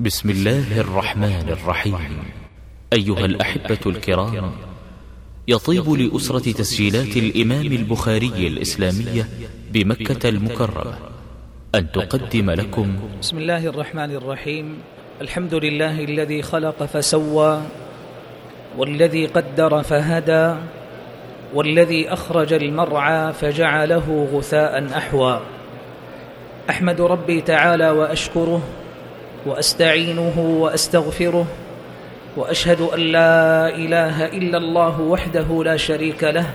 بسم الله الرحمن الرحيم. أيها الأحبة الكرام يطيب لأسرة تسجيلات الإمام البخاري الإسلامية بمكة المكرمة أن تقدم لكم بسم الله الرحمن الرحيم. الحمد لله الذي خلق فسوى والذي قدر فهدى والذي أخرج المرعى فجعله غثاء أحوى. أحمد ربي تعالى وأشكره وأستعينه وأستغفره وأشهد أن لا إله إلا الله وحده لا شريك له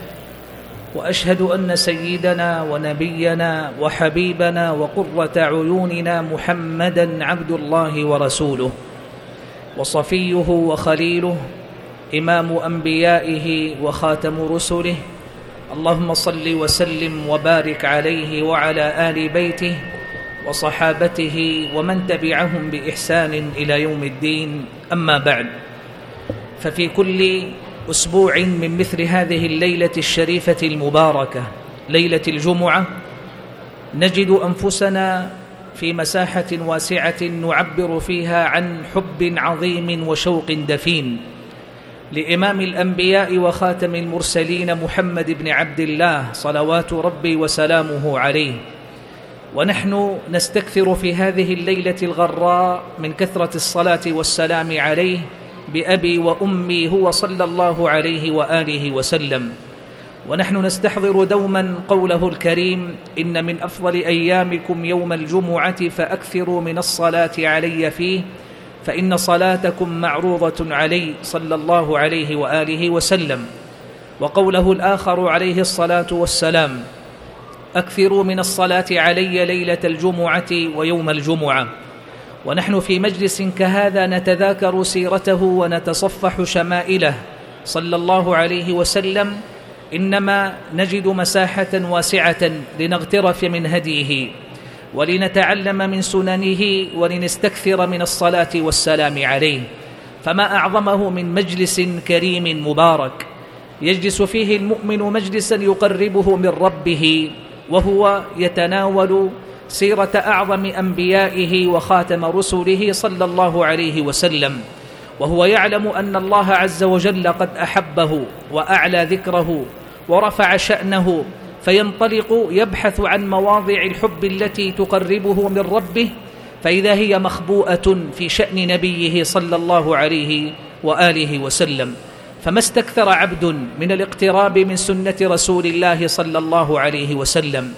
وأشهد أن سيدنا ونبينا وحبيبنا وقرة عيوننا محمدا عبد الله ورسوله وصفيه وخليله إمام أنبيائه وخاتم رسله. اللهم صل وسلم وبارك عليه وعلى آل بيته وصحابته ومن تبعهم بإحسان إلى يوم الدين. أما بعد ففي كل أسبوع من مثل هذه الليلة الشريفة المباركة ليلة الجمعة نجد أنفسنا في مساحة واسعة نعبر فيها عن حب عظيم وشوق دفين. لإمام الأنبياء وخاتم المرسلين محمد بن عبد الله صلوات ربي وسلامه عليه. ونحن نستكثر في هذه الليلة الغراء من كثرة الصلاة والسلام عليه بأبي وأمي هو صلى الله عليه وآله وسلم. ونحن نستحضر دوما قوله الكريم إن من أفضل أيامكم يوم الجمعة فأكثروا من الصلاة علي فيه فإن صلاتكم معروضة علي صلى الله عليه وآله وسلم. وقوله الآخر عليه الصلاة والسلام أكثروا من الصلاة علي ليلة الجمعة ويوم الجمعة. ونحن في مجلس كهذا نتذاكر سيرته ونتصفح شمائله. صلى الله عليه وسلم. إنما نجد مساحة واسعة لنغترف من هديه ولنتعلم من سننه ولنستكثر من الصلاة والسلام عليه. فما أعظمه من مجلس كريم مبارك. يجلس فيه المؤمن مجلسا يقربه من ربه. وهو يتناول سيرة أعظم أنبيائه وخاتم رسله صلى الله عليه وسلم. وهو يعلم أن الله عز وجل قد أحبه وأعلى ذكره ورفع شأنه فينطلق يبحث عن مواضع الحب التي تقربه من ربه فإذا هي مخبوءة في شأن نبيه صلى الله عليه وآله وسلم. فما استكثر عبد من الاقتراب من سنة رسول الله صلى الله عليه وسلم.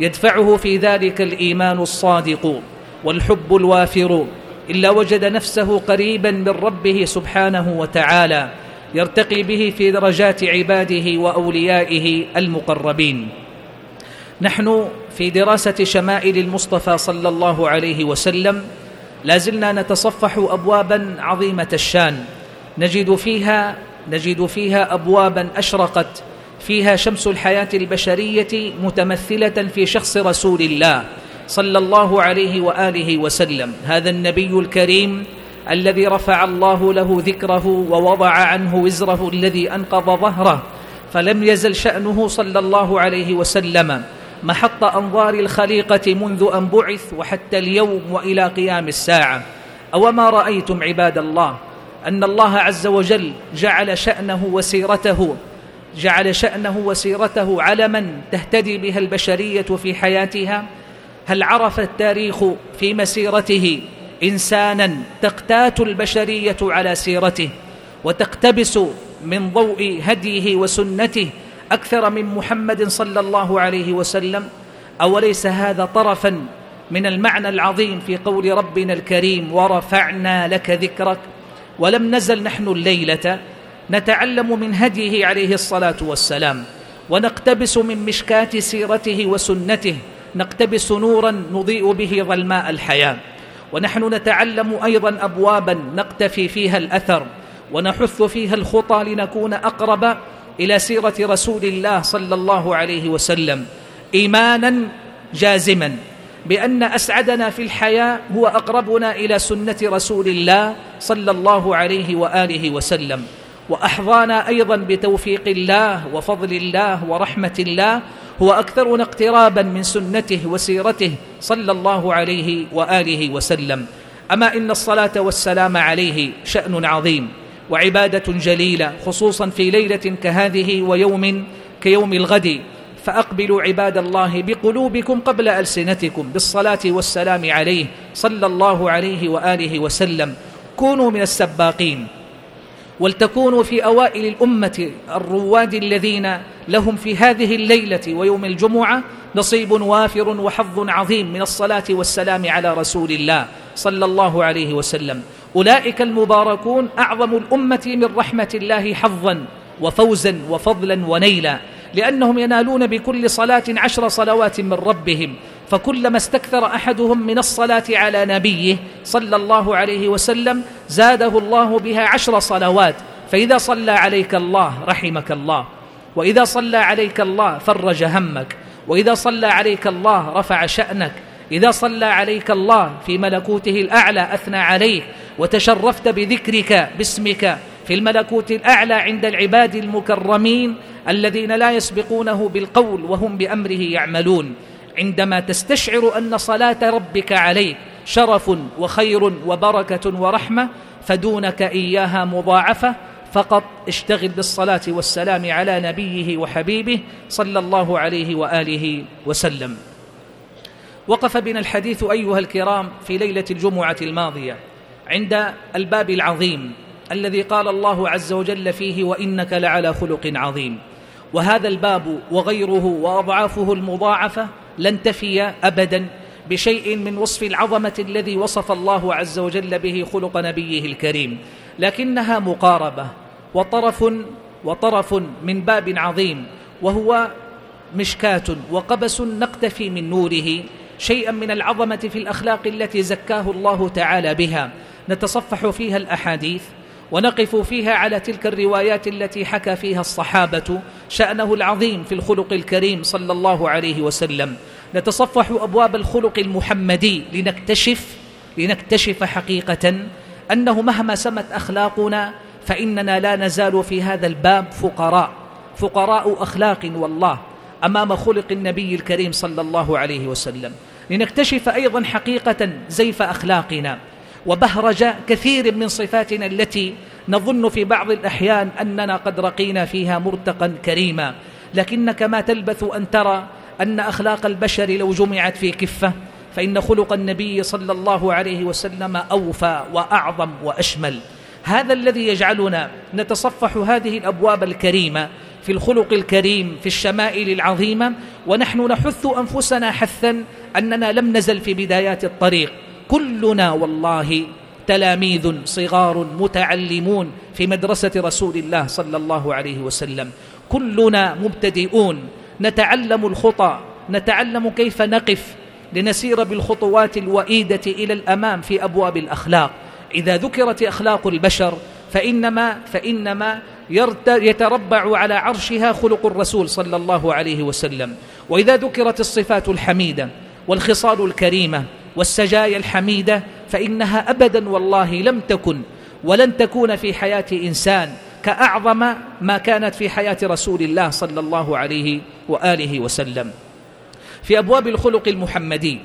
يدفعه في ذلك الإيمان الصادق والحب الوافر إلا وجد نفسه قريبا من ربه سبحانه وتعالى يرتقي به في درجات عباده وأوليائه المقربين. نحن في دراسة شمائل المصطفى صلى الله عليه وسلم لازلنا نتصفح أبوابا عظيمة الشان نجد فيها نجد فيها أبوابا أشرقت فيها شمس الحياة البشرية متمثلة في شخص رسول الله صلى الله عليه وآله وسلم. هذا النبي الكريم الذي رفع الله له ذكره ووضع عنه وزره الذي أنقض ظهره فلم يزل شأنه صلى الله عليه وسلم. محط أنظار الخليقة منذ أن بعث وحتى اليوم وإلى قيام الساعة. أوما رأيتم عباد الله؟ أن الله عز وجل جعل شأنه وسيرته جعل شأنه وسيرته علما تهتدي بها البشرية في حياتها. هل عرف التاريخ في مسيرته إنسانا تقتات البشرية على سيرته وتقتبس من ضوء هديه وسنته أكثر من محمد صلى الله عليه وسلم؟ أوليس هذا طرفا من المعنى العظيم في قول ربنا الكريم ورفعنا لك ذكرك ولم نزل نحن الليلة نتعلم من هديه عليه الصلاة والسلام ونقتبس من مشكات سيرته وسنته نقتبس نورا نضيء به ظلماء الحياة. ونحن نتعلم أيضا أبوابا نقتفي فيها الأثر ونحث فيها الخطى لنكون أقرب إلى سيرة رسول الله صلى الله عليه وسلم إيمانا جازما. بأن أسعدنا في الحياة هو أقربنا إلى سنة رسول الله صلى الله عليه وآله وسلم. وأحظانا أيضا بتوفيق الله وفضل الله ورحمة الله هو أكثرنا اقترابا من سنته وسيرته صلى الله عليه وآله وسلم. أما إن الصلاة والسلام عليه شأن عظيم وعبادة جليلة خصوصا في ليلة كهذه ويوم كيوم الغد. فأقبلوا عباد الله بقلوبكم قبل ألسنتكم بالصلاة والسلام عليه صلى الله عليه وآله وسلم. كونوا من السباقين. ولتكونوا في أوائل الأمة الرواد الذين لهم في هذه الليلة ويوم الجمعة نصيب وافر وحظ عظيم من الصلاة والسلام على رسول الله صلى الله عليه وسلم. أولئك المباركون أعظم الأمة من رحمة الله حظا وفوزا وفضلا ونيلا. لأنهم ينالون بكل صلاة عشر صلوات من ربهم فكلما استكثر أحدهم من الصلاة على نبيه صلى الله عليه وسلم زاده الله بها عشر صلوات فإذا صلى عليك الله رحمك الله وإذا صلى عليك الله فرج همك وإذا صلى عليك الله رفع شأنك إذا صلى عليك الله في ملكوته الأعلى أثنى عليك وتشرفت بذكرك باسمك في الملكوت الأعلى عند العباد المكرمين الذين لا يسبقونه بالقول وهم بأمره يعملون. عندما تستشعر أن صلاة ربك عليك شرف وخير وبركة ورحمة فدونك إياها مضاعفة فقط اشتغل بالصلاة والسلام على نبيه وحبيبه صلى الله عليه وآله وسلم. وقف بنا الحديث أيها الكرام في ليلة الجمعة الماضية عند الباب العظيم. الذي قال الله عز وجل فيه وإنك لعلى خلق عظيم. وهذا الباب وغيره وأضعافه المضاعفة لن تفي أبدا بشيء من وصف العظمة الذي وصف الله عز وجل به خلق نبيه الكريم. لكنها مقاربة وطرف وطرف من باب عظيم وهو مشكاة وقبس نقتفي من نوره شيئا من العظمة في الأخلاق التي زكاه الله تعالى بها. نتصفح فيها الأحاديث ونقف فيها على تلك الروايات التي حكى فيها الصحابة شأنه العظيم في الخلق الكريم صلى الله عليه وسلم. نتصفح أبواب الخلق المحمدي لنكتشف لنكتشف حقيقة أنه مهما سمت أخلاقنا فإننا لا نزال في هذا الباب فقراء فقراء أخلاق والله أمام خلق النبي الكريم صلى الله عليه وسلم. لنكتشف أيضا حقيقة زيف أخلاقنا. وبهرج كثير من صفاتنا التي نظن في بعض الأحيان أننا قد رقينا فيها مرتقا كريما. لكنك ما تلبث أن ترى أن أخلاق البشر لو جمعت في كفة فإن خلق النبي صلى الله عليه وسلم أوفى وأعظم وأشمل. هذا الذي يجعلنا نتصفح هذه الأبواب الكريمة في الخلق الكريم في الشمائل العظيمة ونحن نحث أنفسنا حثا أننا لم نزل في بدايات الطريق. كلنا والله تلاميذ صغار متعلمون في مدرسة رسول الله صلى الله عليه وسلم. كلنا مبتدئون. نتعلم الخطى نتعلم كيف نقف. لنسير بالخطوات الوئيدة إلى الأمام في أبواب الأخلاق. إذا ذكرت أخلاق البشر فإنما فإنما يتربع على عرشها خلق الرسول صلى الله عليه وسلم. وإذا ذكرت الصفات الحميدة والخصال الكريمة والسجايا الحميدة فإنها أبدا والله لم تكن ولن تكون في حياة إنسان كأعظم ما كانت في حياة رسول الله صلى الله عليه وآله وسلم. في أبواب الخلق المحمدي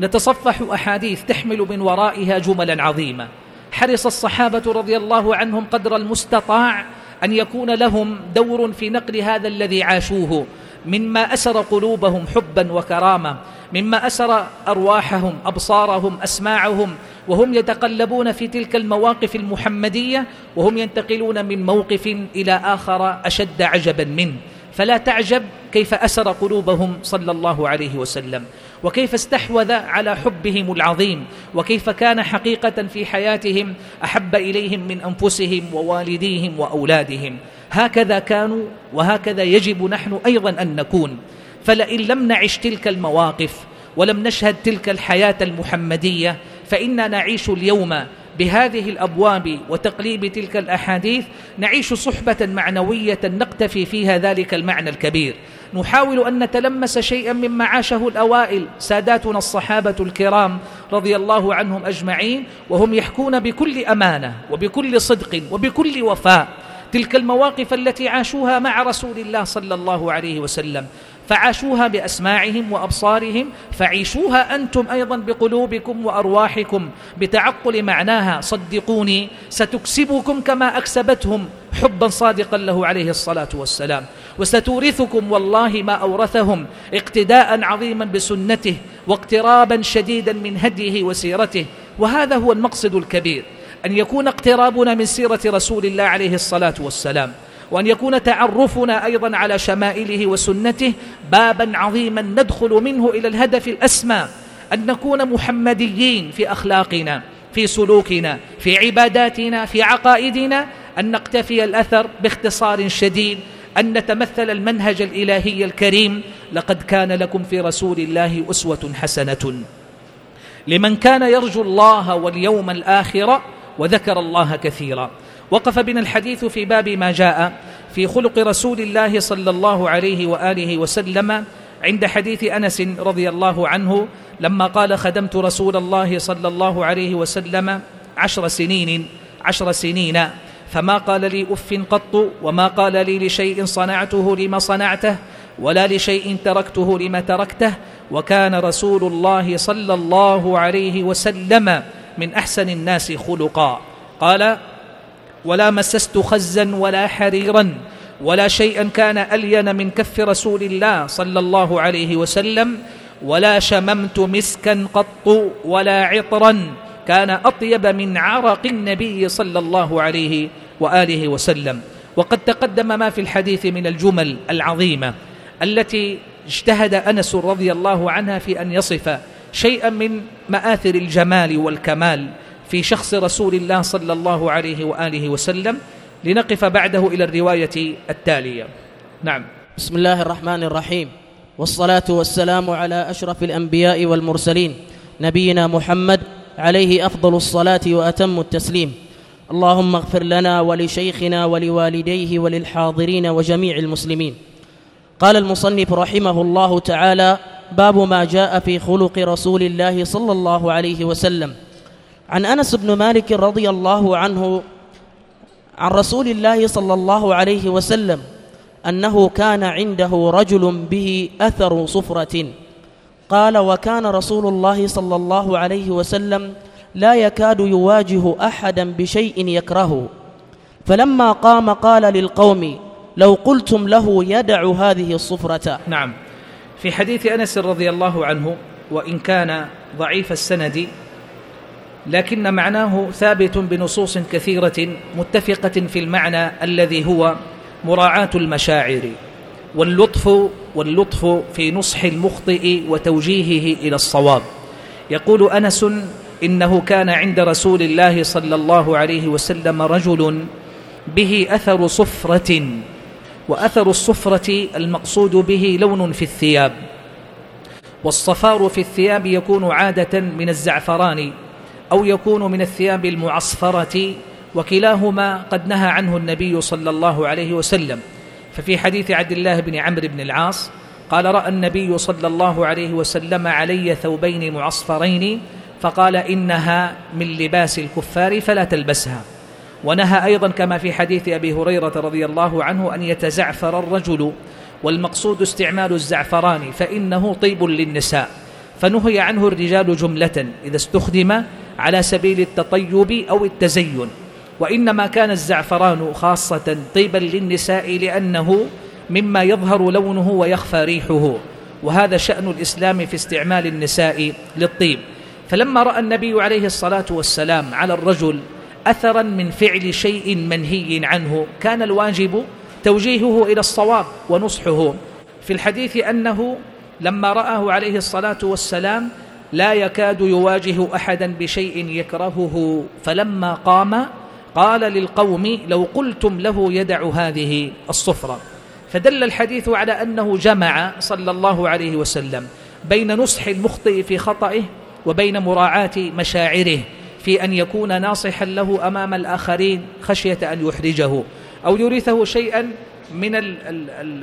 نتصفح أحاديث تحمل من ورائها جملا عظيمة. حرص الصحابة رضي الله عنهم قدر المستطاع أن يكون لهم دور في نقل هذا الذي عاشوه مما أسر قلوبهم حبا وكرامة مما أسر أرواحهم أبصارهم أسماعهم وهم يتقلبون في تلك المواقف المحمدية وهم ينتقلون من موقف إلى آخر أشد عجبا منه. فلا تعجب كيف أسر قلوبهم صلى الله عليه وسلم وكيف استحوذ على حبهم العظيم وكيف كان حقيقة في حياتهم أحب إليهم من أنفسهم ووالديهم وأولادهم. هكذا كانوا وهكذا يجب نحن أيضا أن نكون. فلئن لم نعش تلك المواقف ولم نشهد تلك الحياة المحمدية فإنا نعيش اليوم بهذه الأبواب وتقليب تلك الأحاديث نعيش صحبة معنوية نقتفي فيها ذلك المعنى الكبير. نحاول أن نتلمس شيئا مما عاشه الأوائل ساداتنا الصحابة الكرام رضي الله عنهم أجمعين وهم يحكون بكل أمانة وبكل صدق وبكل وفاء. تلك المواقف التي عاشوها مع رسول الله صلى الله عليه وسلم. فعاشوها بأسماعهم وأبصارهم فعيشوها أنتم أيضا بقلوبكم وأرواحكم بتعقل معناها صدقوني ستكسبكم كما أكسبتهم حبا صادقا له عليه الصلاة والسلام. وستورثكم والله ما أورثهم اقتداء عظيما بسنته واقترابا شديدا من هديه وسيرته. وهذا هو المقصد الكبير. أن يكون اقترابنا من سيرة رسول الله عليه الصلاة والسلام وأن يكون تعرفنا أيضا على شمائله وسنته بابا عظيما ندخل منه إلى الهدف الأسمى أن نكون محمديين في أخلاقنا في سلوكنا في عباداتنا في عقائدنا أن نقتفي الأثر باختصار شديد أن نتمثل المنهج الإلهي الكريم لقد كان لكم في رسول الله أسوة حسنة. لمن كان يرجو الله واليوم الآخر وذكر الله كثيرا. وقف بنا الحديث في باب ما جاء في خلق رسول الله صلى الله عليه وآله وسلم عند حديث أنس رضي الله عنه لما قال خدمت رسول الله صلى الله عليه وسلم عشر سنين عشر سنين. فما قال لي أف قط وما قال لي لشيء صنعته لما صنعته ولا لشيء تركته لما تركته. وكان رسول الله صلى الله عليه وسلم من أحسن الناس خلقا. قال ولا مسست خزا ولا حريرا ولا شيئا كان ألين من كف رسول الله صلى الله عليه وسلم ولا شممت مسكا قط ولا عطرا كان أطيب من عرق النبي صلى الله عليه وآله وسلم. وقد تقدم ما في الحديث من الجمل العظيمة التي اجتهد أنس رضي الله عنها في أن يصف شيئا من مآثر الجمال والكمال في شخص رسول الله صلى الله عليه وآله وسلم لنقف بعده إلى الرواية التالية. نعم. بسم الله الرحمن الرحيم. والصلاة والسلام على أشرف الأنبياء والمرسلين نبينا محمد عليه أفضل الصلاة وأتم التسليم. اللهم اغفر لنا ولشيخنا ولوالديه وللحاضرين وجميع المسلمين. قال المصنف رحمه الله تعالى باب ما جاء في خلق رسول الله صلى الله عليه وسلم. عن أنس بن مالك رضي الله عنه عن رسول الله صلى الله عليه وسلم أنه كان عنده رجل به أثر صفرة. قال وكان رسول الله صلى الله عليه وسلم لا يكاد يواجه أحدا بشيء يكرهه. فلما قام قال للقوم لو قلتم له يدع هذه الصفرة. نعم. في حديث أنس رضي الله عنه وإن كان ضعيف السند لكن معناه ثابت بنصوص كثيرة متفقة في المعنى الذي هو مراعاة المشاعر واللطف واللطف في نصح المخطئ وتوجيهه إلى الصواب. يقول أنس إنه كان عند رسول الله صلى الله عليه وسلم رجل به أثر صفرة وأثر الصفرة المقصود به لون في الثياب. والصفار في الثياب يكون عادة من الزعفران أو يكون من الثياب المعصفرة وكلاهما قد نهى عنه النبي صلى الله عليه وسلم. ففي حديث عبد الله بن عمرو بن العاص قال رأى النبي صلى الله عليه وسلم علي ثوبين معصفرين فقال إنها من لباس الكفار فلا تلبسها. ونهى أيضا كما في حديث أبي هريرة رضي الله عنه أن يتزعفر الرجل والمقصود استعمال الزعفران فإنه طيب للنساء. فنهي عنه الرجال جملة إذا استخدم على سبيل التطيب أو التزين. وإنما كان الزعفران خاصة طيبا للنساء لأنه مما يظهر لونه ويخفى ريحه. وهذا شأن الإسلام في استعمال النساء للطيب. فلما رأى النبي عليه الصلاة والسلام على الرجل اثرا من فعل شيء منهي عنه. كان الواجب توجيهه إلى الصواب ونصحه. في الحديث أنه لما رآه عليه الصلاة والسلام لا يكاد يواجه احدا بشيء يكرهه. فلما قام قال للقوم لو قلتم له يدع هذه الصفرة. فدل الحديث على أنه جمع صلى الله عليه وسلم بين نصح المخطئ في خطئه وبين مراعاة مشاعره. في أن يكون ناصحا له أمام الآخرين خشية أن يحرجه أو يورثه شيئا من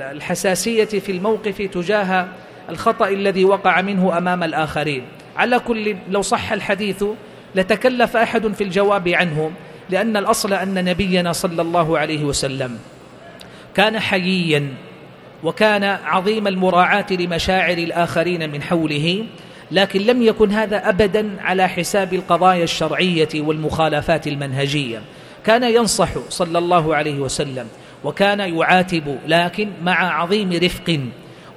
الحساسية في الموقف تجاه الخطأ الذي وقع منه أمام الآخرين. على كل لو صح الحديث لتكلف أحد في الجواب عنه لأن الأصل أن نبينا صلى الله عليه وسلم كان حييا وكان عظيم المراعاة لمشاعر الآخرين من حوله لكن لم يكن هذا أبدا على حساب القضايا الشرعية والمخالفات المنهجية. كان ينصح صلى الله عليه وسلم وكان يعاتب لكن مع عظيم رفق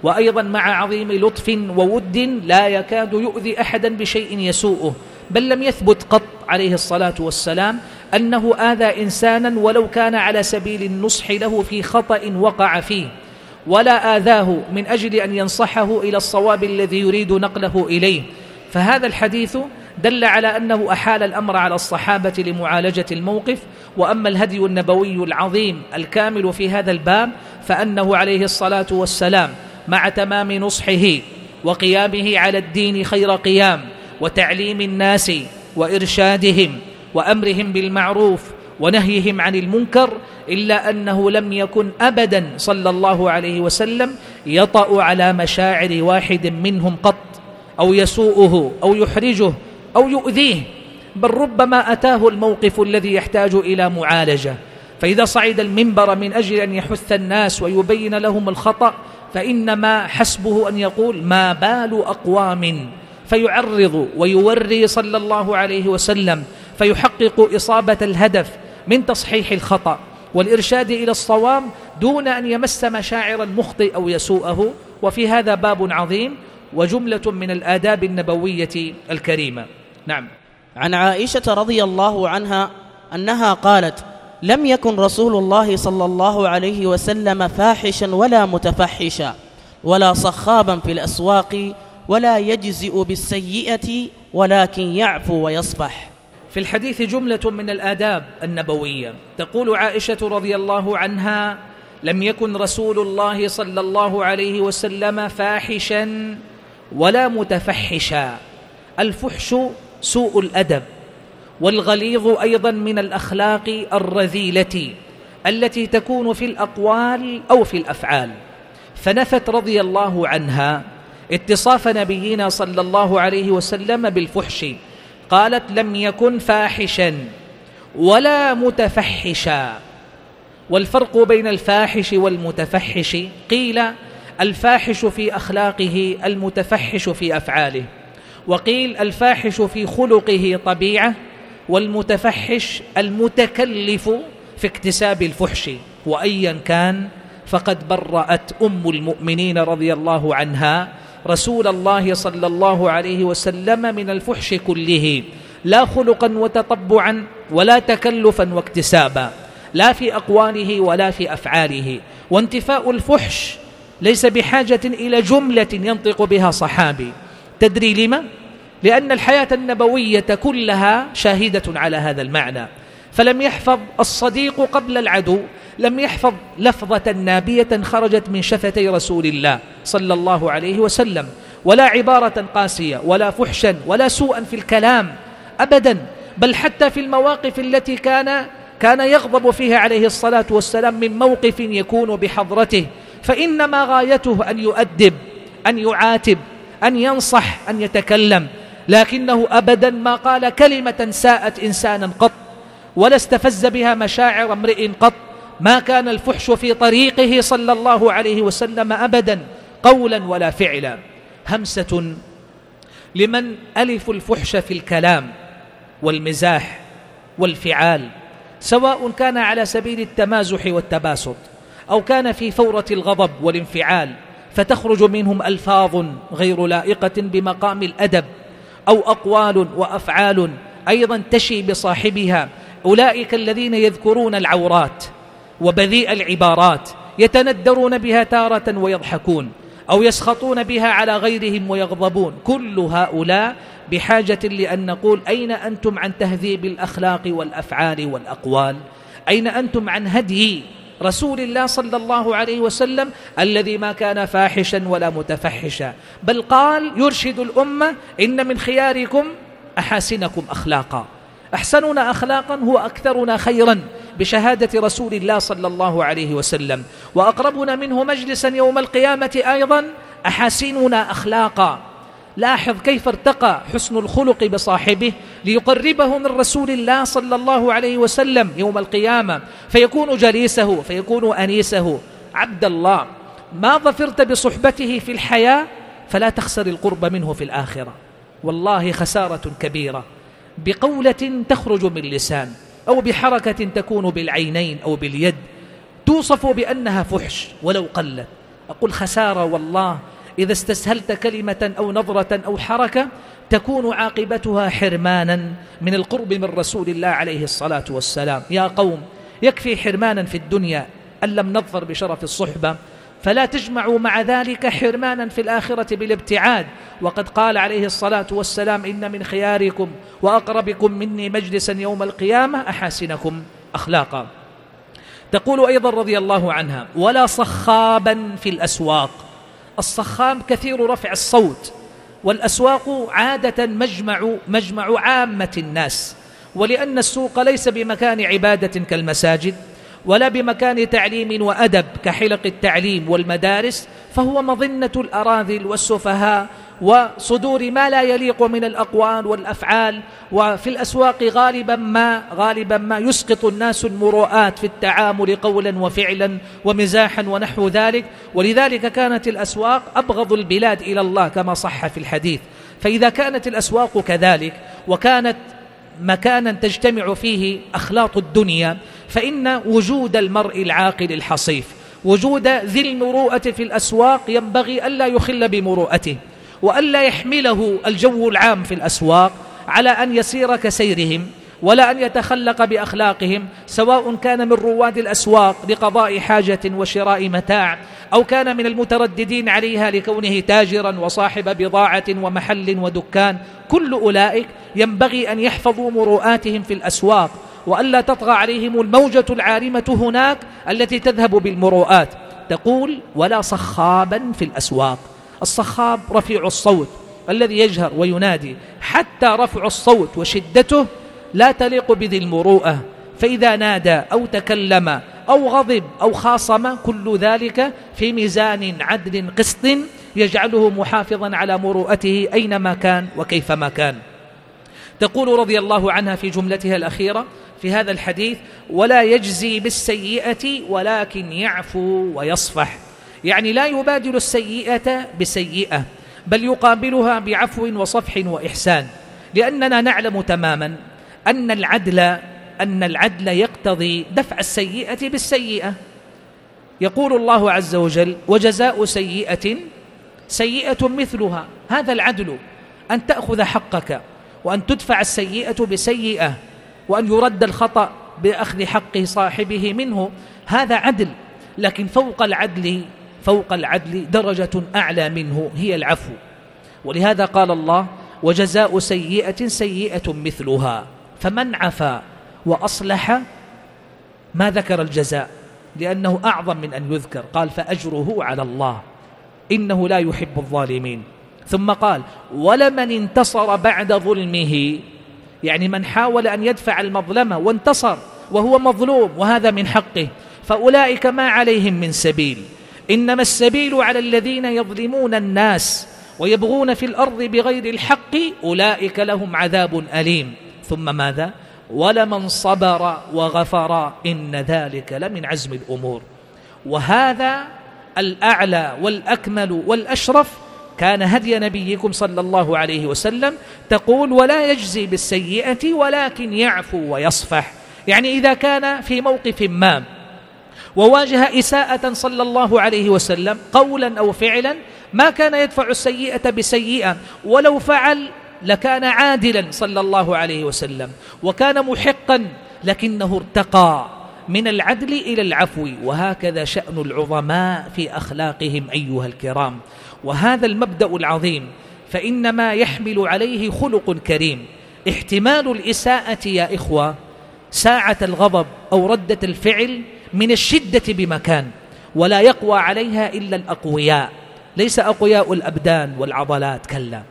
وأيضا مع عظيم لطف وود لا يكاد يؤذي أحدا بشيء يسوءه. بل لم يثبت قط عليه الصلاة والسلام أنه آذى إنسانا ولو كان على سبيل النصح له في خطأ وقع فيه. ولا آذاه من أجل أن ينصحه إلى الصواب الذي يريد نقله إليه. فهذا الحديث دل على أنه أحال الأمر على الصحابة لمعالجة الموقف. وأما الهدي النبوي العظيم الكامل في هذا الباب فأنه عليه الصلاة والسلام مع تمام نصحه وقيامه على الدين خير قيام وتعليم الناس وإرشادهم وأمرهم بالمعروف ونهيهم عن المنكر إلا أنه لم يكن أبدا صلى الله عليه وسلم يطأ على مشاعر واحد منهم قط أو يسوءه أو يحرجه أو يؤذيه بل ربما أتاه الموقف الذي يحتاج إلى معالجة. فإذا صعد المنبر من أجل أن يحث الناس ويبين لهم الخطأ فإنما حسبه أن يقول ما بال أقوام فيعرض ويوري صلى الله عليه وسلم فيحقق إصابة الهدف من تصحيح الخطأ والإرشاد إلى الصواب دون أن يمس مشاعر المخطئ أو يسوءه. وفي هذا باب عظيم وجملة من الآداب النبوية الكريمة. نعم. عن عائشة رضي الله عنها أنها قالت لم يكن رسول الله صلى الله عليه وسلم فاحشا ولا متفحشا ولا صخابا في الأسواق ولا يجزئ بالسيئة ولكن يعفو ويصفح. في الحديث جملة من الآداب النبوية. تقول عائشة رضي الله عنها لم يكن رسول الله صلى الله عليه وسلم فاحشا ولا متفحشا. الفحش سوء الأدب والغليظ أيضا من الأخلاق الرذيلة التي تكون في الأقوال أو في الأفعال. فنفت رضي الله عنها اتصاف نبينا صلى الله عليه وسلم بالفحش قالت لم يكن فاحشا ولا متفحشا. والفرق بين الفاحش والمتفحش قيل الفاحش في أخلاقه المتفحش في أفعاله. وقيل الفاحش في خلقه طبيعة والمتفحش المتكلف في اكتساب الفحش. وأيا كان فقد برأت أم المؤمنين رضي الله عنها رسول الله صلى الله عليه وسلم من الفحش كله لا خلقا وتطبعا ولا تكلفا واكتسابا لا في أقواله ولا في أفعاله. وانتفاء الفحش ليس بحاجة إلى جملة ينطق بها صحابي. تدري لما؟ لأن الحياة النبوية كلها شاهدة على هذا المعنى. فلم يحفظ الصديق قبل العدو لم يحفظ لفظة نابية خرجت من شفتي رسول الله صلى الله عليه وسلم ولا عبارة قاسية ولا فحشا ولا سوءا في الكلام أبدا بل حتى في المواقف التي كان كان يغضب فيها عليه الصلاة والسلام من موقف يكون بحضرته. فإنما غايته أن يؤدب أن يعاتب أن ينصح أن يتكلم. لكنه أبدا ما قال كلمة ساءت إنسانا قط ولا استفز بها مشاعر امرئ قط. ما كان الفحش في طريقه صلى الله عليه وسلم أبدا قولا ولا فعلا. همسة لمن ألف الفحش في الكلام والمزاح والفعال سواء كان على سبيل التمازح والتباسط أو كان في فورة الغضب والانفعال فتخرج منهم ألفاظ غير لائقة بمقام الأدب أو أقوال وأفعال أيضا تشي بصاحبها أولئك الذين يذكرون العورات. وبذيء العبارات يتندرون بها تارة ويضحكون أو يسخطون بها على غيرهم ويغضبون. كل هؤلاء بحاجة لأن نقول أين أنتم عن تهذيب الأخلاق والأفعال والأقوال؟ أين أنتم عن هدي رسول الله صلى الله عليه وسلم الذي ما كان فاحشا ولا متفحشا؟ بل قال يرشد الأمة إن من خياركم أحاسنكم أخلاقا. أحسننا أخلاقا هو أكثرنا خيرا. بشهادة رسول الله صلى الله عليه وسلم. وأقربنا منه مجلسا يوم القيامة أيضا أحاسننا أخلاقا. لاحظ كيف ارتقى حسن الخلق بصاحبه ليقربه من رسول الله صلى الله عليه وسلم يوم القيامة. فيكون جليسه فيكون أنيسه. عبد الله ما ظفرت بصحبته في الحياة فلا تخسر القرب منه في الآخرة. والله خسارة كبيرة. بقولة تخرج من لسان. أو بحركة تكون بالعينين أو باليد توصف بأنها فحش ولو قلت. أقول خسارة والله إذا استسهلت كلمة أو نظرة أو حركة تكون عاقبتها حرمانا من القرب من رسول الله عليه الصلاة والسلام. يا قوم يكفي حرمانا في الدنيا أن لم نظفر بشرف الصحبة فلا تجمعوا مع ذلك حرمانا في الآخرة بالابتعاد. وقد قال عليه الصلاة والسلام إن من خياركم وأقربكم مني مجلسا يوم القيامة أحاسنكم أخلاقا. تقول أيضا رضي الله عنها ولا صخابا في الأسواق. الصخام كثير رفع الصوت والأسواق عادة مجمع, مجمع عامة الناس. ولأن السوق ليس بمكان عبادة كالمساجد ولا بمكان تعليم وأدب كحلق التعليم والمدارس فهو مظنة الأراذل والسفهاء وصدور ما لا يليق من الأقوال والأفعال وفي الأسواق غالبا ما غالبا ما يسقط الناس المروءات في التعامل قولا وفعلا ومزاحا ونحو ذلك. ولذلك كانت الأسواق أبغض البلاد إلى الله كما صح في الحديث. فإذا كانت الأسواق كذلك وكانت مكانا تجتمع فيه أخلاط الدنيا فإن وجود المرء العاقل الحصيف وجود ذي المروءة في الأسواق ينبغي ألا يخل بمروءته وألا يحمله الجو العام في الأسواق على أن يسير كسيرهم. ولا أن يتخلق بأخلاقهم سواء كان من رواد الأسواق لقضاء حاجة وشراء متاع أو كان من المترددين عليها لكونه تاجرا وصاحب بضاعة ومحل ودكان. كل أولئك ينبغي أن يحفظوا مروءاتهم في الأسواق وألا تطغى عليهم الموجة العارمة هناك التي تذهب بالمروءات. تقول ولا صخابا في الأسواق. الصخاب رفيع الصوت الذي يجهر وينادي حتى رفع الصوت وشدته لا تليق بذي المروءة. فإذا نادى أو تكلم أو غضب أو خاصم كل ذلك في ميزان عدل قسط يجعله محافظا على مروءته أينما كان وكيفما كان. تقول رضي الله عنها في جملتها الأخيرة في هذا الحديث ولا يجزي بالسيئة ولكن يعفو ويصفح. يعني لا يبادل السيئة بسيئة بل يقابلها بعفو وصفح وإحسان لأننا نعلم تماما أن العدل أن العدل يقتضي دفع السيئة بالسيئة. يقول الله عز وجل وجزاء سيئة سيئة مثلها. هذا العدل أن تأخذ حقك وأن تدفع السيئة بسيئة وأن يرد الخطأ بأخذ حق صاحبه منه. هذا عدل لكن فوق العدل فوق العدل درجة أعلى منه هي العفو. ولهذا قال الله وجزاء سيئة سيئة مثلها. فمن عفا وأصلح ما ذكر الجزاء لأنه أعظم من أن يذكر. قال فأجره على الله إنه لا يحب الظالمين. ثم قال ولمن انتصر بعد ظلمه يعني من حاول أن يدفع المظلمة وانتصر وهو مظلوم وهذا من حقه. فأولئك ما عليهم من سبيل. إنما السبيل على الذين يظلمون الناس ويبغون في الأرض بغير الحق أولئك لهم عذاب أليم. ثم ماذا؟ ولمن صبر وغفر إن ذلك لمن عزم الأمور. وهذا الأعلى والأكمل والأشرف كان هدي نبيكم صلى الله عليه وسلم تقول ولا يجزي بالسيئة ولكن يعفو ويصفح. يعني إذا كان في موقف ما وواجه إساءة صلى الله عليه وسلم قولا أو فعلا ما كان يدفع السيئة بسيئة. ولو فعل لكان عادلا صلى الله عليه وسلم وكان محقا لكنه ارتقى من العدل إلى العفو وهكذا شأن العظماء في أخلاقهم أيها الكرام. وهذا المبدأ العظيم فإنما يحمل عليه خلق كريم. احتمال الإساءة يا إخوة ساعة الغضب أو ردة الفعل من الشدة بمكان ولا يقوى عليها إلا الأقوياء. ليس أقوياء الأبدان والعضلات كلا.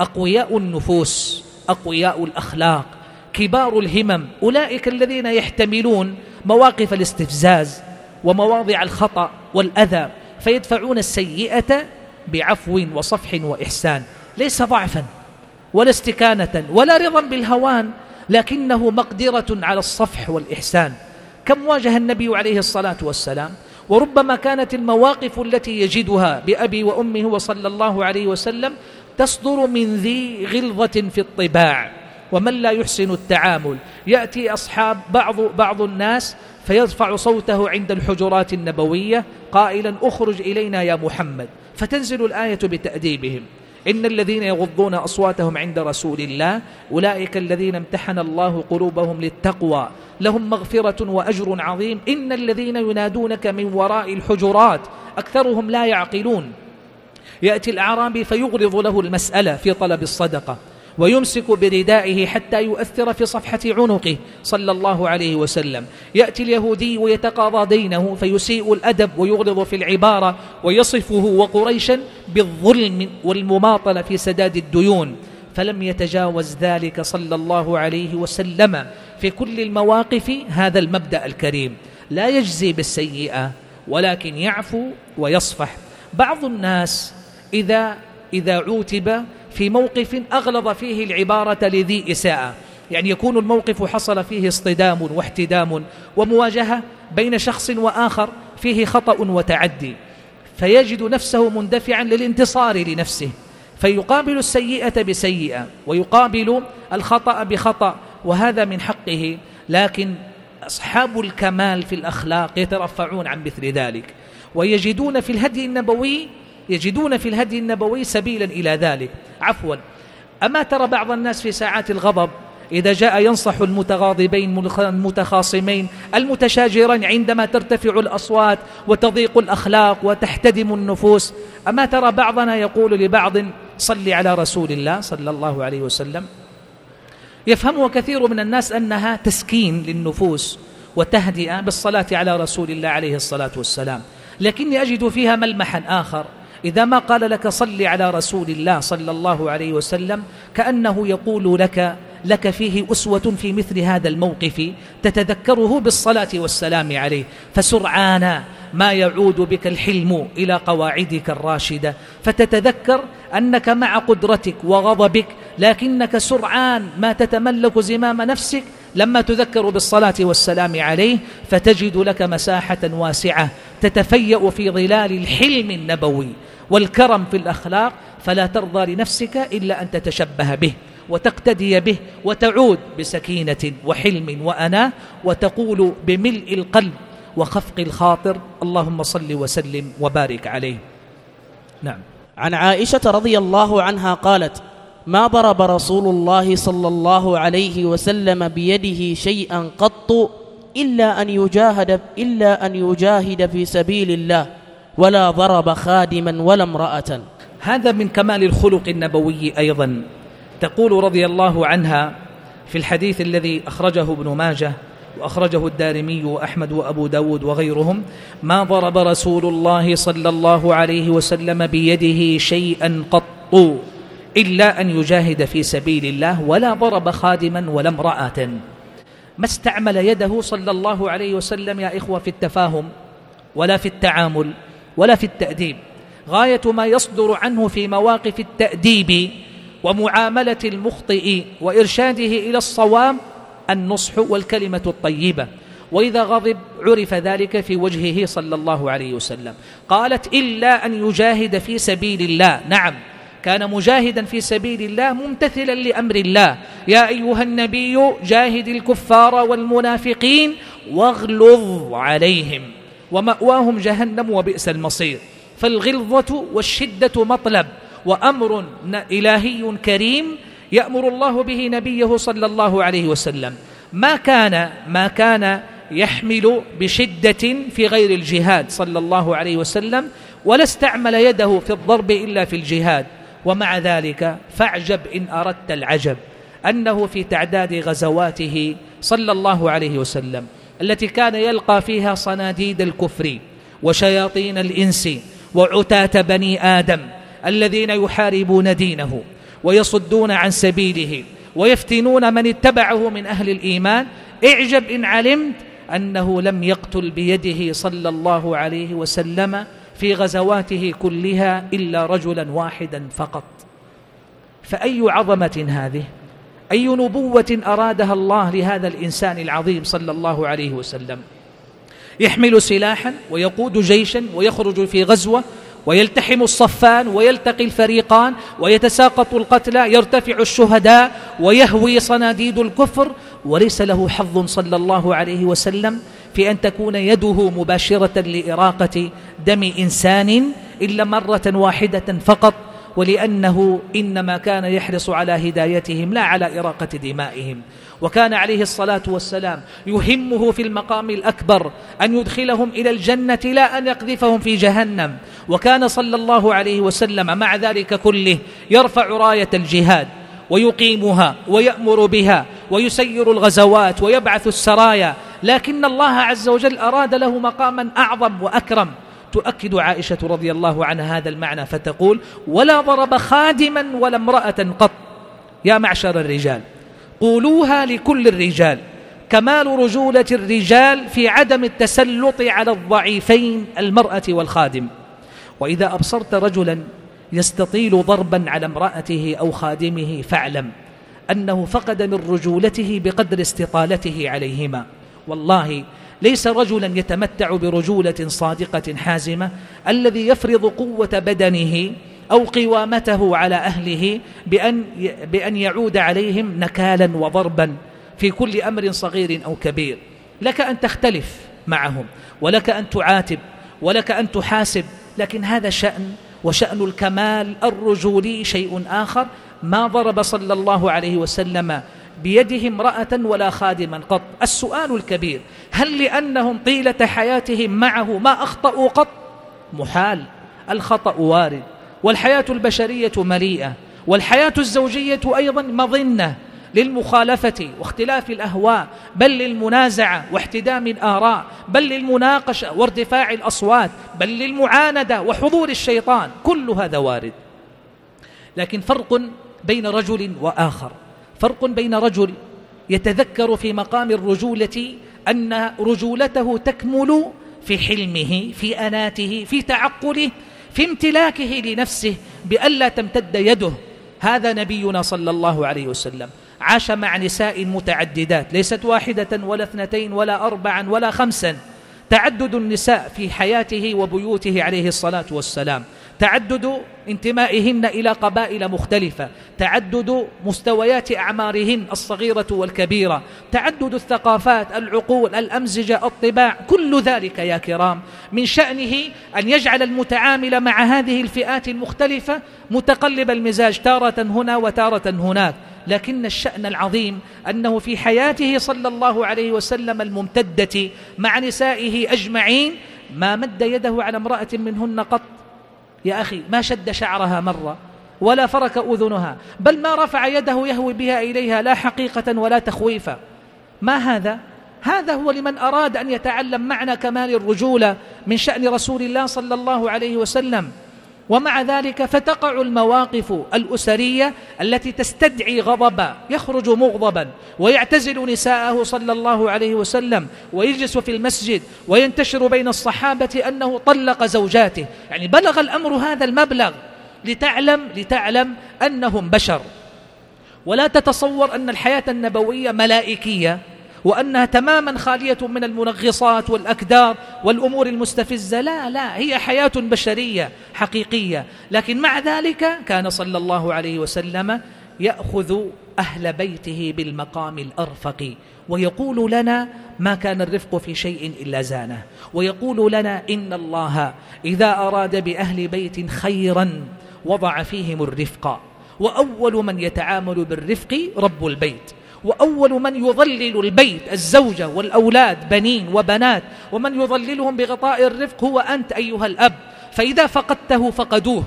أقوياء النفوس أقوياء الأخلاق كبار الهمم أولئك الذين يحتملون مواقف الاستفزاز ومواضع الخطأ والأذى فيدفعون السيئة بعفو وصفح وإحسان. ليس ضعفا ولا استكانة ولا رضا بالهوان لكنه مقدرة على الصفح والإحسان. كم واجه النبي عليه الصلاة والسلام؟ وربما كانت المواقف التي يجدها بأبي وأمه وصلى الله عليه وسلم تصدر من ذي غلظة في الطباع ومن لا يحسن التعامل. يأتي أصحاب بعض, بعض الناس فيرفع صوته عند الحجرات النبوية قائلا أخرج إلينا يا محمد. فتنزل الآية بتأديبهم. إن الذين يغضون أصواتهم عند رسول الله أولئك الذين امتحن الله قلوبهم للتقوى. لهم مغفرة وأجر عظيم. إن الذين ينادونك من وراء الحجرات أكثرهم لا يعقلون. يأتي الأعرابي فيغلظ له المسألة في طلب الصدقة ويمسك بردائه حتى يؤثر في صفحة عنقه صلى الله عليه وسلم. يأتي اليهودي ويتقاضى دينه فيسيء الأدب ويغلظ في العبارة ويصفه وقريشا بالظلم والمماطلة في سداد الديون. فلم يتجاوز ذلك صلى الله عليه وسلم في كل المواقف هذا المبدأ الكريم. لا يجزي بالسيئة ولكن يعفو ويصفح. بعض الناس إذا إذا عوتب في موقف أغلظ فيه العبارة لذي إساءة. يعني يكون الموقف حصل فيه اصطدام واحتدام ومواجهة بين شخص وآخر فيه خطأ وتعدي. فيجد نفسه مندفعا للانتصار لنفسه. فيقابل السيئة بسيئة ويقابل الخطأ بخطأ وهذا من حقه. لكن أصحاب الكمال في الأخلاق يترفعون عن مثل ذلك. ويجدون في الهدي النبوي يجدون في الهدي النبوي سبيلا إلى ذلك. عفوا. أما ترى بعض الناس في ساعات الغضب إذا جاء ينصح المتغاضبين المتخاصمين المتشاجرين عندما ترتفع الأصوات وتضيق الأخلاق وتحتدم النفوس. أما ترى بعضنا يقول لبعض صل على رسول الله صلى الله عليه وسلم يفهمه كثير من الناس أنها تسكين للنفوس وتهدئة بالصلاة على رسول الله عليه الصلاة والسلام. لكني أجد فيها ملمحا آخر. إذا ما قال لك صل على رسول الله صلى الله عليه وسلم كأنه يقول لك لك فيه أسوة في مثل هذا الموقف تتذكره بالصلاة والسلام عليه. فسرعان ما يعود بك الحلم إلى قواعدك الراشدة. فتتذكر أنك مع قدرتك وغضبك لكنك سرعان ما تتملك زمام نفسك لما تذكر بالصلاة والسلام عليه فتجد لك مساحة واسعة تتفيأ في ظلال الحلم النبوي والكرم في الأخلاق فلا ترضى لنفسك إلا أن تتشبه به وتقتدي به وتعود بسكينة وحلم وأنا وتقول بملء القلب وخفق الخاطر اللهم صل وسلم وبارك عليه. نعم. عن عائشة رضي الله عنها قالت ما ضرب رسول الله صلى الله عليه وسلم بيده شيئا قط إلا أن يجاهد إلا أن يجاهد في سبيل الله ولا ضرب خادما ولا امرأة. هذا من كمال الخلق النبوي أيضا. تقول رضي الله عنها في الحديث الذي أخرجه ابن ماجه وأخرجه الدارمي وأحمد وأبو داود وغيرهم ما ضرب رسول الله صلى الله عليه وسلم بيده شيئا قط. إلا أن يجاهد في سبيل الله ولا ضرب خادما ولا امرأة. ما استعمل يده صلى الله عليه وسلم يا إخوة في التفاهم ولا في التعامل ولا في التأديب. غاية ما يصدر عنه في مواقف التأديب ومعاملة المخطئ وإرشاده إلى الصواب النصح والكلمة الطيبة. وإذا غضب عرف ذلك في وجهه صلى الله عليه وسلم. قالت إلا أن يجاهد في سبيل الله. نعم. كان مجاهدا في سبيل الله ممتثلا لأمر الله. يا أيها النبي جاهد الكفار والمنافقين واغلظ عليهم ومأواهم جهنم وبئس المصير. فالغلظة والشدة مطلب وأمر إلهي كريم يأمر الله به نبيه صلى الله عليه وسلم. ما كان ما كان يحمل بشدة في غير الجهاد صلى الله عليه وسلم ولا استعمل يده في الضرب إلا في الجهاد. ومع ذلك فاعجب إن أردت العجب أنه في تعداد غزواته صلى الله عليه وسلم التي كان يلقى فيها صناديد الكفر وشياطين الإنس وعتاة بني آدم الذين يحاربون دينه ويصدون عن سبيله ويفتنون من اتبعه من أهل الإيمان اعجب إن علمت أنه لم يقتل بيده صلى الله عليه وسلم في غزواته كلها إلا رجلا واحدا فقط. فأي عظمة هذه؟ أي نبوة أرادها الله لهذا الإنسان العظيم صلى الله عليه وسلم؟ يحمل سلاحا ويقود جيشا ويخرج في غزوة ويلتحم الصفان ويلتقي الفريقان ويتساقط القتلى يرتفع الشهداء ويهوي صناديد الكفر وليس له حظ صلى الله عليه وسلم في أن تكون يده مباشرة لإراقة دم إنسان إلا مرة واحدة فقط ولأنه إنما كان يحرص على هدايتهم لا على إراقة دمائهم. وكان عليه الصلاة والسلام يهمه في المقام الأكبر أن يدخلهم إلى الجنة لا أن يقذفهم في جهنم. وكان صلى الله عليه وسلم مع ذلك كله يرفع راية الجهاد. ويقيمها ويأمر بها ويسير الغزوات ويبعث السرايا لكن الله عز وجل أراد له مقاما أعظم وأكرم. تؤكد عائشة رضي الله عنها هذا المعنى فتقول ولا ضرب خادما ولا امرأة قط. يا معشر الرجال قولوها لكل الرجال. كمال رجولة الرجال في عدم التسلط على الضعيفين المرأة والخادم. وإذا أبصرت رجلا يستطيل ضربا على امرأته أو خادمه فاعلم أنه فقد من رجولته بقدر استطالته عليهما. والله ليس رجلا يتمتع برجولة صادقة حازمة الذي يفرض قوة بدنه أو قوامته على أهله بأن, بأن يعود عليهم نكالا وضربا في كل أمر صغير أو كبير. لك أن تختلف معهم ولك أن تعاتب ولك أن تحاسب لكن هذا شأن وشأن الكمال الرجولي شيء آخر ما ضرب صلى الله عليه وسلم بيده امرأة ولا خادما قط. السؤال الكبير هل لأنهم طيلة حياتهم معه ما أخطأوا قط؟ محال. الخطأ وارد. والحياة البشرية مليئة. والحياة الزوجية أيضا مظنة. للمخالفة واختلاف الأهواء بل للمنازعة واحتدام الآراء بل للمناقشة وارتفاع الأصوات بل للمعاندة وحضور الشيطان كل هذا وارد. لكن فرق بين رجل وآخر فرق بين رجل يتذكر في مقام الرجولة أن رجولته تكمل في حلمه في أناته في تعقله في امتلاكه لنفسه بألا تمتد يده. هذا نبينا صلى الله عليه وسلم. عاش مع نساء متعددات ليست واحدة ولا اثنتين ولا أربعا ولا خمسا. تعدد النساء في حياته وبيوته عليه الصلاة والسلام. تعدد انتمائهن إلى قبائل مختلفة تعدد مستويات أعمارهن الصغيرة والكبيرة تعدد الثقافات العقول الأمزجة الطباع كل ذلك يا كرام. من شأنه أن يجعل المتعامل مع هذه الفئات المختلفة متقلب المزاج تارة هنا وتارة هناك. لكن الشأن العظيم أنه في حياته صلى الله عليه وسلم الممتدة مع نسائه أجمعين ما مد يده على امرأة منهن قط يا أخي ما شد شعرها مرة ولا فرك أذنها بل ما رفع يده يهوي بها إليها لا حقيقة ولا تخويفا ما هذا؟ هذا هو لمن أراد أن يتعلم معنى كمال الرجولة من شأن رسول الله صلى الله عليه وسلم ومع ذلك فتقع المواقف الأسرية التي تستدعي غضبا يخرج مغضبا ويعتزل نساءه صلى الله عليه وسلم ويجلس في المسجد وينتشر بين الصحابة أنه طلق زوجاته. يعني بلغ الأمر هذا المبلغ لتعلم لتعلم أنهم بشر. ولا تتصور أن الحياة النبوية ملائكية. وأنها تماما خالية من المنغصات والأكدار والأمور المستفزة. لا لا هي حياة بشرية حقيقية. لكن مع ذلك كان صلى الله عليه وسلم يأخذ أهل بيته بالمقام الأرفق ويقول لنا ما كان الرفق في شيء إلا زانه ويقول لنا إن الله إذا أراد بأهل بيت خيرا وضع فيهم الرفق. وأول من يتعامل بالرفق رب البيت. وأول من يظلل البيت الزوجة والأولاد بنين وبنات ومن يظللهم بغطاء الرفق هو أنت أيها الأب. فإذا فقدته فقدوه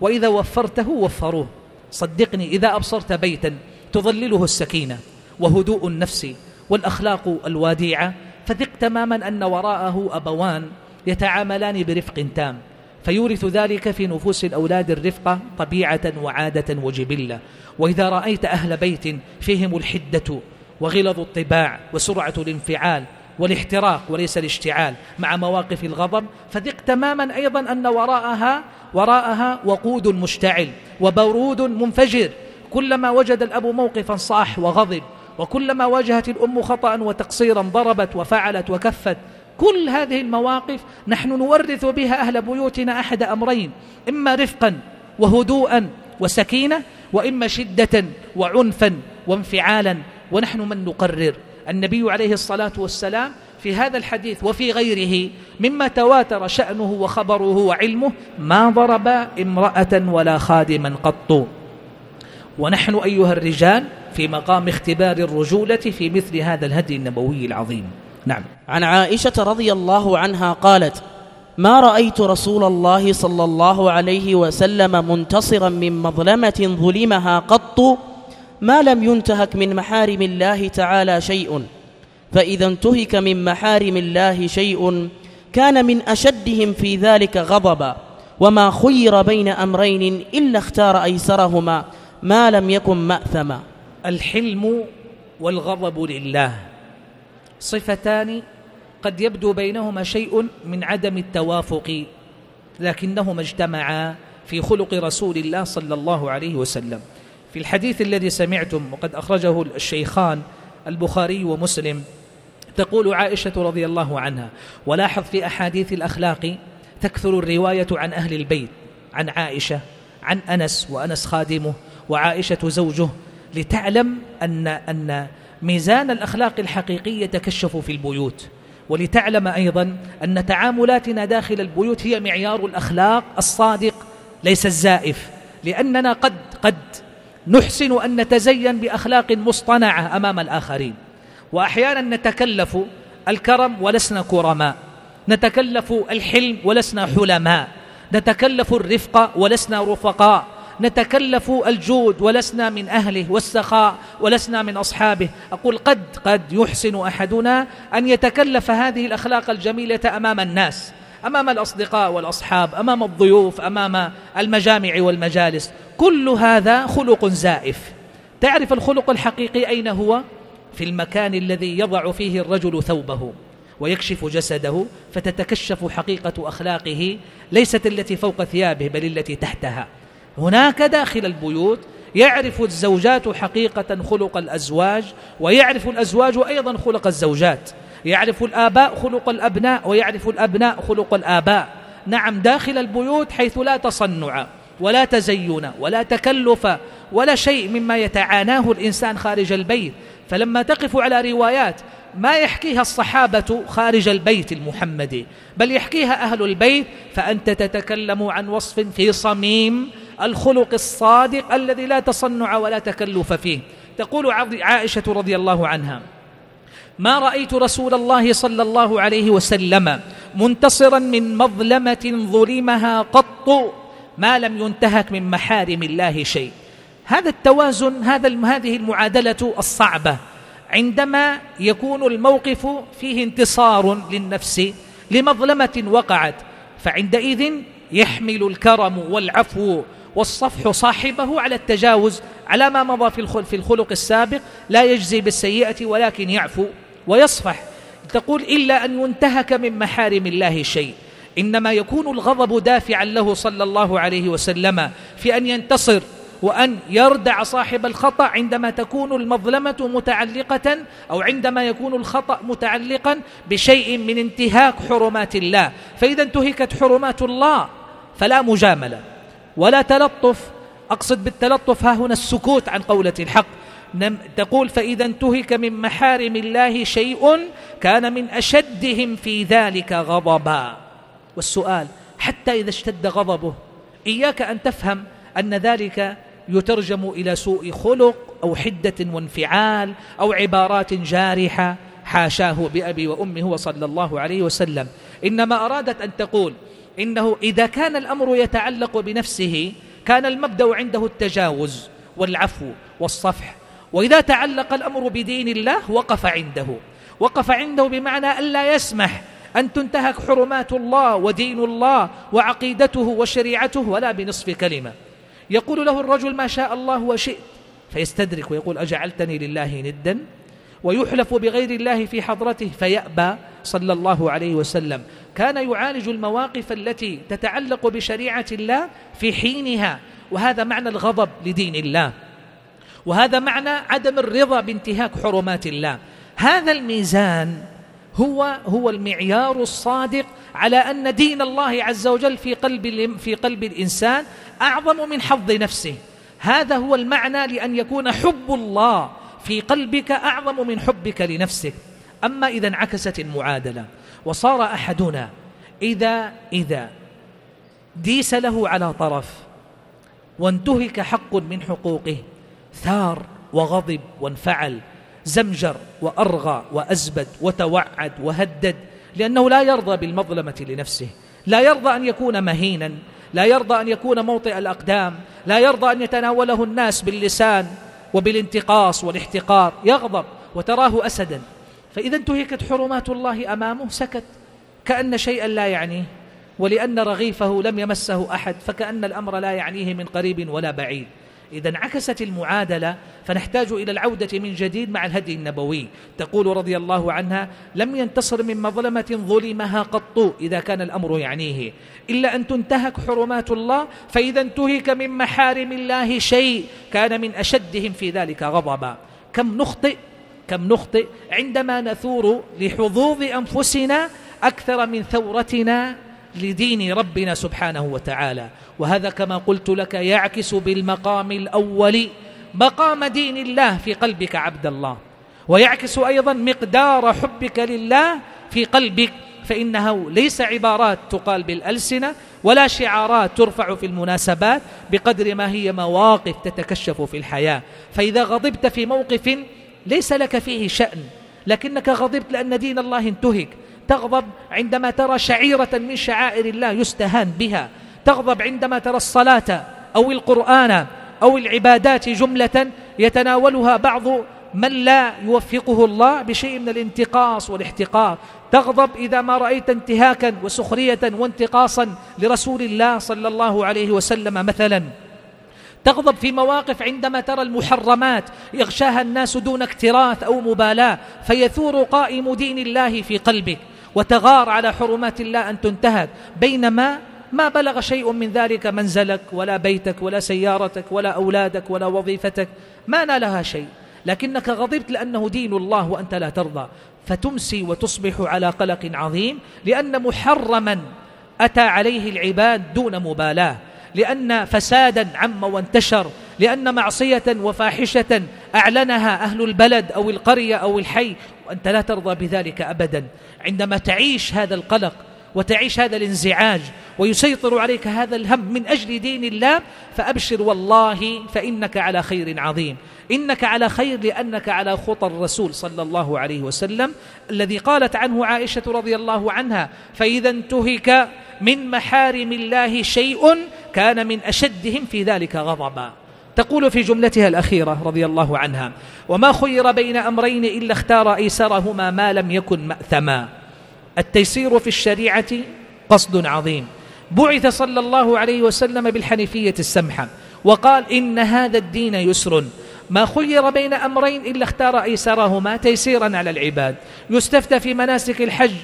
وإذا وفرته وفروه. صدقني إذا أبصرت بيتا تظلله السكينة وهدوء النفس والأخلاق الواديعة. فثق تماما أن وراءه أبوان يتعاملان برفق تام. فيورث ذلك في نفوس الأولاد الرفقة طبيعة وعادة وجبلة. وإذا رأيت أهل بيت فيهم الحدة وغلظ الطباع وسرعة الانفعال والاحتراق وليس الاشتعال مع مواقف الغضب فثق تماما أيضا أن وراءها وراءها وقود مشتعل وبرود منفجر. كلما وجد الأب موقفا صاح وغضب وكلما واجهت الأم خطأ وتقصيرا ضربت وفعلت وكفت كل هذه المواقف نحن نورث بها أهل بيوتنا أحد أمرين إما رفقا وهدوءا وسكينة وإما شدة وعنفا وانفعالا ونحن من نقرر. النبي عليه الصلاة والسلام في هذا الحديث وفي غيره مما تواتر شأنه وخبره وعلمه ما ضرب امرأة ولا خادما قط. ونحن أيها الرجال في مقام اختبار الرجولة في مثل هذا الهدي النبوي العظيم. نعم. عن عائشة رضي الله عنها قالت ما رأيت رسول الله صلى الله عليه وسلم منتصرا من مظلمة ظلمها قط ما لم ينتهك من محارم الله تعالى شيء فإذا انتهك من محارم الله شيء كان من أشدهم في ذلك غضبا وما خير بين أمرين إلا اختار أيسرهما ما لم يكن مأثما. الحلم والغضب لله. صفتان قد يبدو بينهما شيء من عدم التوافق لكنهما اجتمعا في خلق رسول الله صلى الله عليه وسلم. في الحديث الذي سمعتم وقد أخرجه الشيخان البخاري ومسلم تقول عائشة رضي الله عنها ولاحظ في أحاديث الأخلاق تكثر الرواية عن أهل البيت عن عائشة عن أنس وأنس خادمه وعائشة زوجه لتعلم أن أن ميزان الأخلاق الحقيقي يتكشف في البيوت. ولتعلم أيضا أن تعاملاتنا داخل البيوت هي معيار الأخلاق الصادق ليس الزائف. لأننا قد قد نحسن أن نتزين بأخلاق مصطنعة أمام الآخرين. وأحيانا نتكلف الكرم ولسنا كرماء. نتكلف الحلم ولسنا حلماء. نتكلف الرفق ولسنا رفقاء. نتكلف الجود ولسنا من أهله والسخاء ولسنا من أصحابه. أقول قد قد يحسن أحدنا أن يتكلف هذه الأخلاق الجميلة أمام الناس أمام الأصدقاء والأصحاب أمام الضيوف أمام المجامع والمجالس. كل هذا خلق زائف. تعرف الخلق الحقيقي أين هو؟ في المكان الذي يضع فيه الرجل ثوبه ويكشف جسده فتتكشف حقيقة أخلاقه ليست التي فوق ثيابه بل التي تحتها. هناك داخل البيوت يعرف الزوجات حقيقة خلق الأزواج ويعرف الأزواج أيضا خلق الزوجات. يعرف الآباء خلق الأبناء ويعرف الأبناء خلق الآباء. نعم داخل البيوت حيث لا تصنع ولا تزين ولا تكلف ولا شيء مما يتعاناه الإنسان خارج البيت. فلما تقف على روايات ما يحكيها الصحابة خارج البيت المحمدي بل يحكيها أهل البيت فأنت تتكلم عن وصف في صميم الخلق الصادق الذي لا تصنع ولا تكلف فيه. تقول عائشة رضي الله عنها ما رأيت رسول الله صلى الله عليه وسلم منتصرا من مظلمة ظلمها قط ما لم ينتهك من محارم الله شيء. هذا التوازن هذا هذه المعادلة الصعبة. عندما يكون الموقف فيه انتصار للنفس لمظلمة وقعت فعندئذ يحمل الكرم والعفو والصفح صاحبه على التجاوز على ما مضى في الخلق السابق لا يجزي بالسيئة ولكن يعفو ويصفح. تقول إلا أن ينتهك من محارم الله شيء. إنما يكون الغضب دافعا له صلى الله عليه وسلم في أن ينتصر وأن يردع صاحب الخطأ عندما تكون المظلمة متعلقة أو عندما يكون الخطأ متعلقا بشيء من انتهاك حرمات الله. فإذا انتهكت حرمات الله فلا مجاملة. ولا تلطف. أقصد بالتلطف ها هنا السكوت عن قولة الحق. تقول فإذا انتهك من محارم الله شيء كان من أشدهم في ذلك غضبا. والسؤال حتى إذا اشتد غضبه إياك أن تفهم أن ذلك يترجم إلى سوء خلق أو حدة وانفعال أو عبارات جارحة حاشاه بأبي وأمه وصلى الله عليه وسلم. إنما أرادت أن تقول إنه إذا كان الأمر يتعلق بنفسه كان المبدأ عنده التجاوز والعفو والصفح. وإذا تعلق الأمر بدين الله وقف عنده. وقف عنده بمعنى ألا يسمح أن تنتهك حرمات الله ودين الله وعقيدته وشريعته ولا بنصف كلمة. يقول له الرجل ما شاء الله وشئت فيستدرك ويقول أجعلتني لله ندا؟ ويحلف بغير الله في حضرته فيأبى صلى الله عليه وسلم. كان يعالج المواقف التي تتعلق بشريعة الله في حينها وهذا معنى الغضب لدين الله. وهذا معنى عدم الرضا بانتهاك حرمات الله. هذا الميزان هو هو المعيار الصادق على أن دين الله عز وجل في قلب في قلب الإنسان أعظم من حظ نفسه. هذا هو المعنى لأن يكون حب الله في قلبك أعظم من حبك لنفسك. أما إذا انعكست المعادلة. وصار أحدنا. إذا إذا ديس له على طرف وانتهك حق من حقوقه ثار وغضب وانفعل زمجر وأرغى وأزبد وتوعد وهدد لأنه لا يرضى بالمظلمة لنفسه. لا يرضى أن يكون مهينا لا يرضى أن يكون موطئ الأقدام لا يرضى أن يتناوله الناس باللسان وبالانتقاص والاحتقار. يغضب وتراه أسدا. فإذا انتهكت حرمات الله أمامه سكت. كأن شيئا لا يعنيه. ولأن رغيفه لم يمسه أحد فكأن الأمر لا يعنيه من قريب ولا بعيد. إذا انعكست المعادلة فنحتاج إلى العودة من جديد مع الهدي النبوي. تقول رضي الله عنها لم ينتصر من مظلمة ظلمها قط إذا كان الأمر يعنيه. إلا أن تنتهك حرمات الله فإذا انتهك من محارم الله شيء كان من أشدهم في ذلك غضبا. كم نخطئ كم نخطئ عندما نثور لحظوظ أنفسنا أكثر من ثورتنا لدين ربنا سبحانه وتعالى. وهذا كما قلت لك يعكس بالمقام الأول مقام دين الله في قلبك عبد الله. ويعكس أيضا مقدار حبك لله في قلبك فإنه ليس عبارات تقال بالألسنة ولا شعارات ترفع في المناسبات بقدر ما هي مواقف تتكشف في الحياة. فإذا غضبت في موقف ليس لك فيه شأن لكنك غضبت لأن دين الله انتهك. تغضب عندما ترى شعيرة من شعائر الله يستهان بها. تغضب عندما ترى الصلاة أو القرآن أو العبادات جملة يتناولها بعض من لا يوفقه الله بشيء من الانتقاص والاحتقار. تغضب إذا ما رأيت انتهاكا وسخرية وانتقاصا لرسول الله صلى الله عليه وسلم مثلا. تغضب في مواقف عندما ترى المحرمات يغشاها الناس دون اكتراث أو مبالاة فيثور قائم دين الله في قلبك وتغار على حرمات الله أن تنتهك. بينما ما بلغ شيء من ذلك منزلك ولا بيتك ولا سيارتك ولا أولادك ولا وظيفتك ما نالها شيء. لكنك غضبت لأنه دين الله وأنت لا ترضى. فتمسي وتصبح على قلق عظيم لأن محرما أتى عليه العباد دون مبالاة. لأن فسادا عم وانتشر لأن معصية وفاحشة أعلنها أهل البلد أو القرية أو الحي وأنت لا ترضى بذلك أبدا. عندما تعيش هذا القلق وتعيش هذا الانزعاج ويسيطر عليك هذا الهم من أجل دين الله فأبشر والله فإنك على خير عظيم. إنك على خير لأنك على خطى الرسول صلى الله عليه وسلم الذي قالت عنه عائشة رضي الله عنها فإذا انتهك من محارم الله شيء كان من أشدهم في ذلك غضبا. تقول في جملتها الأخيرة رضي الله عنها وما خير بين أمرين إلا اختار أيسرهما ما لم يكن مأثما. التيسير في الشريعة قصد عظيم. بعث صلى الله عليه وسلم بالحنيفية السمحة وقال إن هذا الدين يسر. ما خير بين أمرين إلا اختار أيسرهما تيسيرا على العباد. يستفتى في مناسك الحج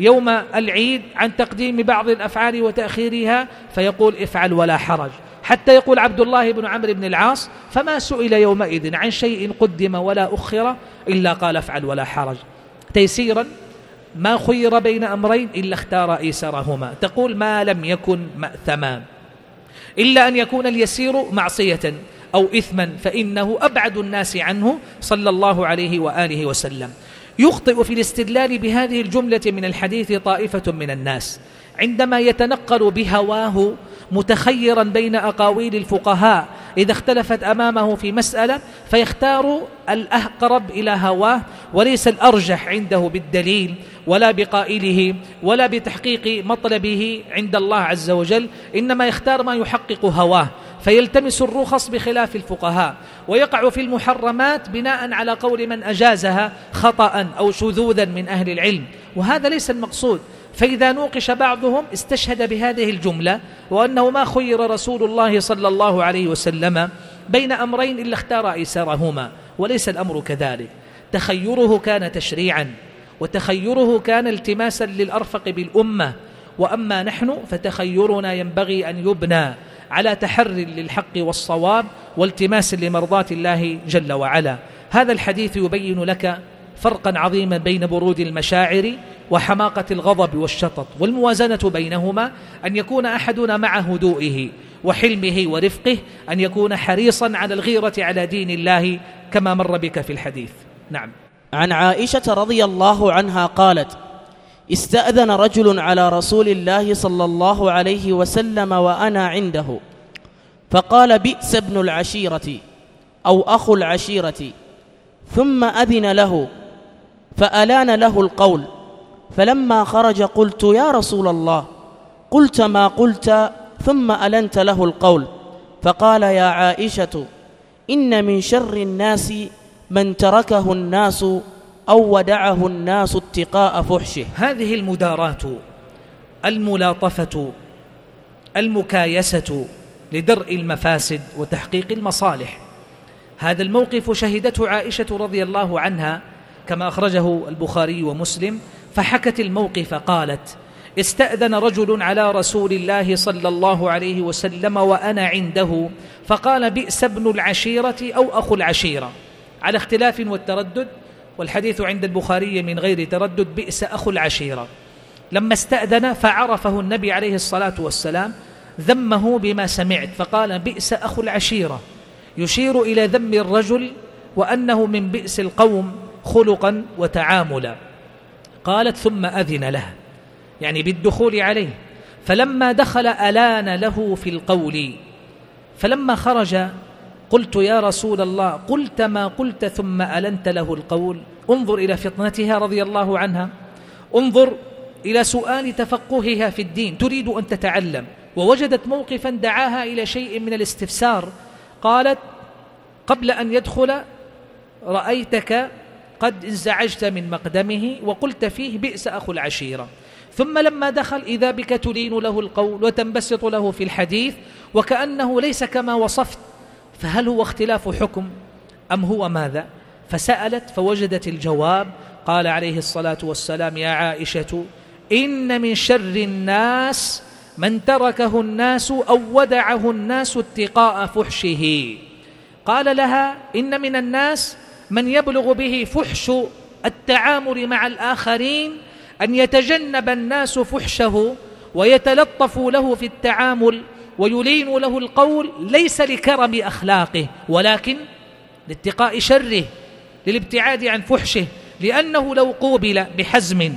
يوم العيد عن تقديم بعض الأفعال وتأخيرها فيقول افعل ولا حرج. حتى يقول عبد الله بن عمرو بن العاص فما سئل يومئذ عن شيء قدم ولا أخر إلا قال افعل ولا حرج. تيسيرا ما خير بين أمرين إلا اختار أيسرهما. تقول ما لم يكن مأثما إلا أن يكون اليسير معصية أو إثما فإنه أبعد الناس عنه صلى الله عليه وآله وسلم. يخطئ في الاستدلال بهذه الجملة من الحديث طائفة من الناس. عندما يتنقل بهواه متخيرا بين أقاويل الفقهاء إذا اختلفت أمامه في مسألة فيختار الأقرب إلى هواه وليس الأرجح عنده بالدليل ولا بقائله ولا بتحقيق مطلبه عند الله عز وجل إنما يختار ما يحقق هواه. فيلتمس الرخص بخلاف الفقهاء ويقع في المحرمات بناء على قول من أجازها خطأ أو شذوذا من أهل العلم. وهذا ليس المقصود. فإذا نوقش بعضهم استشهد بهذه الجملة وأنه ما خير رسول الله صلى الله عليه وسلم بين أمرين إلا اختار أيسرهما وليس الأمر كذلك. تخيره كان تشريعا وتخيره كان التماسا للأرفق بالأمة. وأما نحن فتخيرنا ينبغي أن يبنى. على تحر للحق والصواب والتماس لمرضاة الله جل وعلا. هذا الحديث يبين لك فرقا عظيما بين برود المشاعر وحماقة الغضب والشطط والموازنة بينهما أن يكون أحدنا مع هدوئه وحلمه ورفقه أن يكون حريصا على الغيرة على دين الله كما مر بك في الحديث. نعم. عن عائشة رضي الله عنها قالت استأذن رجل على رسول الله صلى الله عليه وسلم وأنا عنده. فقال بئس ابن العشيرة أو أخو العشيرة. ثم أذن له فألان له القول. فلما خرج قلت يا رسول الله قلت ما قلت ثم ألنت له القول. فقال يا عائشة إن من شر الناس من تركه الناس أو ودعه الناس اتقاء فحشه. هذه المداراة الملاطفة المكايسة لدرء المفاسد وتحقيق المصالح. هذا الموقف شهدته عائشة رضي الله عنها كما أخرجه البخاري ومسلم. فحكت الموقف قالت استأذن رجل على رسول الله صلى الله عليه وسلم وأنا عنده فقال بئس ابن العشيرة أو أخو العشيرة. على اختلاف والتردد والحديث عند البخاري من غير تردد بئس أخو العشيرة. لما استأذن فعرفه النبي عليه الصلاة والسلام ذمه بما سمعت فقال بئس أخو العشيرة. يشير إلى ذم الرجل وأنه من بئس القوم خلقا وتعاملا. قالت ثم أذن له يعني بالدخول عليه. فلما دخل ألان له في القول فلما خرج قلت يا رسول الله قلت ما قلت ثم ألنت له القول. انظر إلى فطنتها رضي الله عنها. انظر إلى سؤال تفقهها في الدين. تريد أن تتعلم. ووجدت موقفا دعاها إلى شيء من الاستفسار. قالت قبل أن يدخل رأيتك قد انزعجت من مقدمه وقلت فيه بئس أخو العشيرة. ثم لما دخل إذا بك تلين له القول وتنبسط له في الحديث وكأنه ليس كما وصفت. فهل هو اختلاف حكم أم هو ماذا؟ فسألت فوجدت الجواب قال عليه الصلاة والسلام يا عائشة إن من شر الناس من تركه الناس أو ودعه الناس اتقاء فحشه. قال لها إن من الناس من يبلغ به فحش التعامل مع الآخرين أن يتجنب الناس فحشه ويتلطفوا له في التعامل ويلين له القول ليس لكرم أخلاقه ولكن لاتقاء شره للابتعاد عن فحشه لأنه لو قوبل بحزم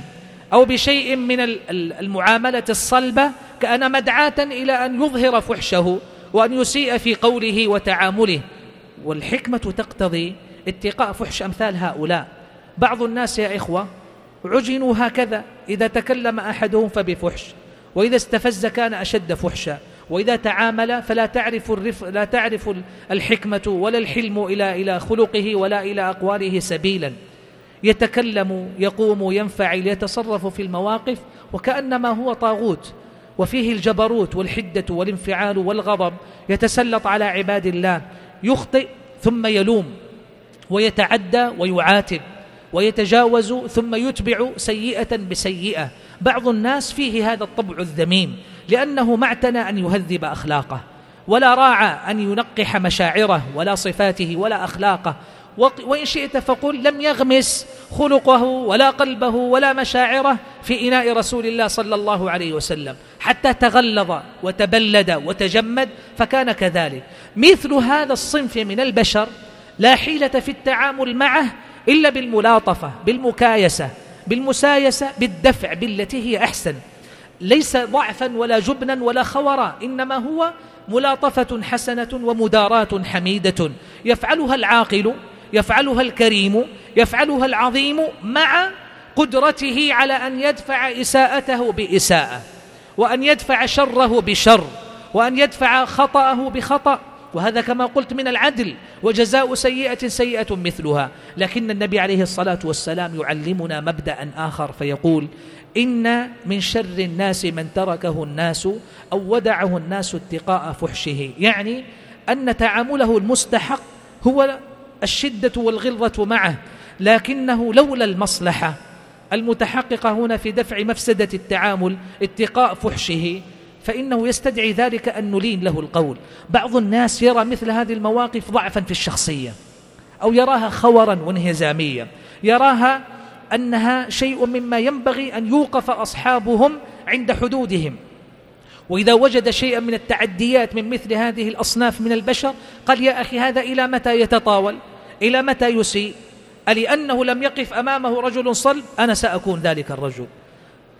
أو بشيء من المعاملة الصلبة كان مدعاة إلى أن يظهر فحشه وأن يسيء في قوله وتعامله. والحكمة تقتضي اتقاء فحش أمثال هؤلاء. بعض الناس يا إخوة عجنوا هكذا إذا تكلم أحدهم فبفحش وإذا استفز كان أشد فحشا. وإذا تعامل فلا تعرف الرف لا تعرف الحكمة ولا الحلم إلى إلى خلقه ولا إلى أقواله سبيلا. يتكلم يقوم ينفعل يتصرف في المواقف وكأنما هو طاغوت. وفيه الجبروت والحدة والانفعال والغضب. يتسلط على عباد الله. يخطئ ثم يلوم. ويتعدى ويعاتب. ويتجاوز ثم يتبع سيئة بسيئة. بعض الناس فيه هذا الطبع الذميم. لأنه ما اعتنى أن يهذب أخلاقه ولا راعى أن ينقح مشاعره ولا صفاته ولا أخلاقه. وإن شئت فقل لم يغمس خلقه ولا قلبه ولا مشاعره في إناء رسول الله صلى الله عليه وسلم. حتى تغلظ وتبلد وتجمد فكان كذلك. مثل هذا الصنف من البشر لا حيلة في التعامل معه إلا بالملاطفة بالمكايسة بالمسايسة بالدفع بالتي هي أحسن. ليس ضعفا ولا جبنا ولا خورا إنما هو ملاطفة حسنة ومداراة حميدة. يفعلها العاقل يفعلها الكريم يفعلها العظيم مع قدرته على أن يدفع إساءته بإساءة وأن يدفع شره بشر وأن يدفع خطأه بخطأ. وهذا كما قلت من العدل وجزاء سيئة سيئة مثلها. لكن النبي عليه الصلاة والسلام يعلمنا مبدأ آخر فيقول إن من شر الناس من تركه الناس أو ودعه الناس اتقاء فحشه. يعني أن تعامله المستحق هو الشدة والغلظة معه لكنه لولا المصلحة المتحققة هنا في دفع مفسدة التعامل اتقاء فحشه فإنه يستدعي ذلك أن نلين له القول. بعض الناس يرى مثل هذه المواقف ضعفا في الشخصية أو يراها خورا وانهزامية يراها أنها شيء مما ينبغي أن يوقف أصحابهم عند حدودهم. وإذا وجد شيئا من التعديات من مثل هذه الأصناف من البشر قال يا أخي هذا إلى متى يتطاول؟ إلى متى يسيء؟ ألأنه لم يقف أمامه رجل صلب؟ أنا سأكون ذلك الرجل.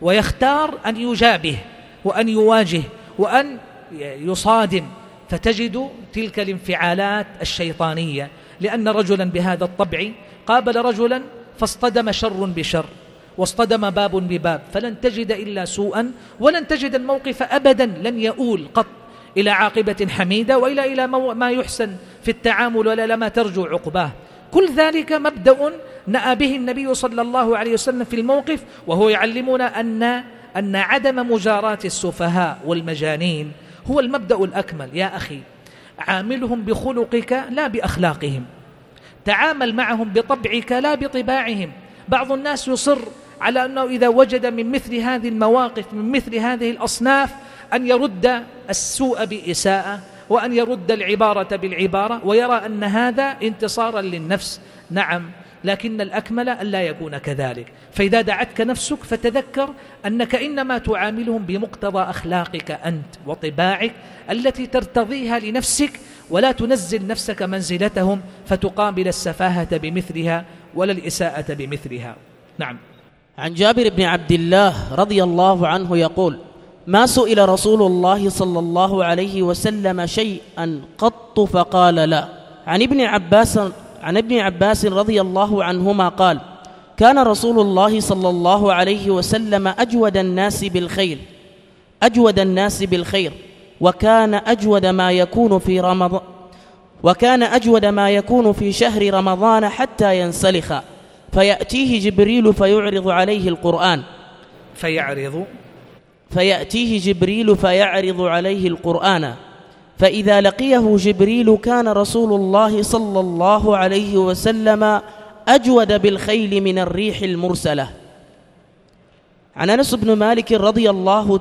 ويختار أن يجابه وأن يواجه وأن يصادم. فتجد تلك الانفعالات الشيطانية لأن رجلا بهذا الطبع قابل رجلا فاصطدم شر بشر واصطدم باب بباب فلن تجد إلا سوءا ولن تجد الموقف أبدا لن يؤول قط إلى عاقبة حميدة وإلى إلى ما يحسن في التعامل ولا لما ترجو عقباه. كل ذلك مبدأ نأى به النبي صلى الله عليه وسلم في الموقف وهو يعلمنا أن أن عدم مجاراة السفهاء والمجانين هو المبدأ الأكمل. يا أخي عاملهم بخلقك لا بأخلاقهم. تعامل معهم بطبعك لا بطباعهم بعض الناس يصر على أنه إذا وجد من مثل هذه المواقف من مثل هذه الأصناف أن يرد السوء بإساءة وأن يرد العبارة بالعبارة ويرى أن هذا انتصارا للنفس. نعم. لكن الأكمل أن لا يكون كذلك. فإذا دعتك نفسك فتذكر أنك إنما تعاملهم بمقتضى أخلاقك أنت وطباعك التي ترتضيها لنفسك ولا تنزل نفسك منزلتهم فتقابل السفاهة بمثلها ولا الإساءة بمثلها. نعم. عن جابر بن عبد الله رضي الله عنه يقول ما سئل رسول الله صلى الله عليه وسلم شيئا قط فقال لا. عن ابن عباس عن ابن عباس رضي الله عنهما قال كان رسول الله صلى الله عليه وسلم أجود الناس بالخير أجود الناس بالخير وكان أجود ما يكون في رمضان وكان أجود ما يكون في شهر رمضان حتى ينسلخ فيأتيه جبريل فيعرض عليه القرآن. فيعرض؟ فيأتيه جبريل فيعرض عليه القرآن. فإذا لقيه جبريل كان رسول الله صلى الله عليه وسلم أجود بالخيل من الريح المرسلة. عن أنس بن مالك رضي الله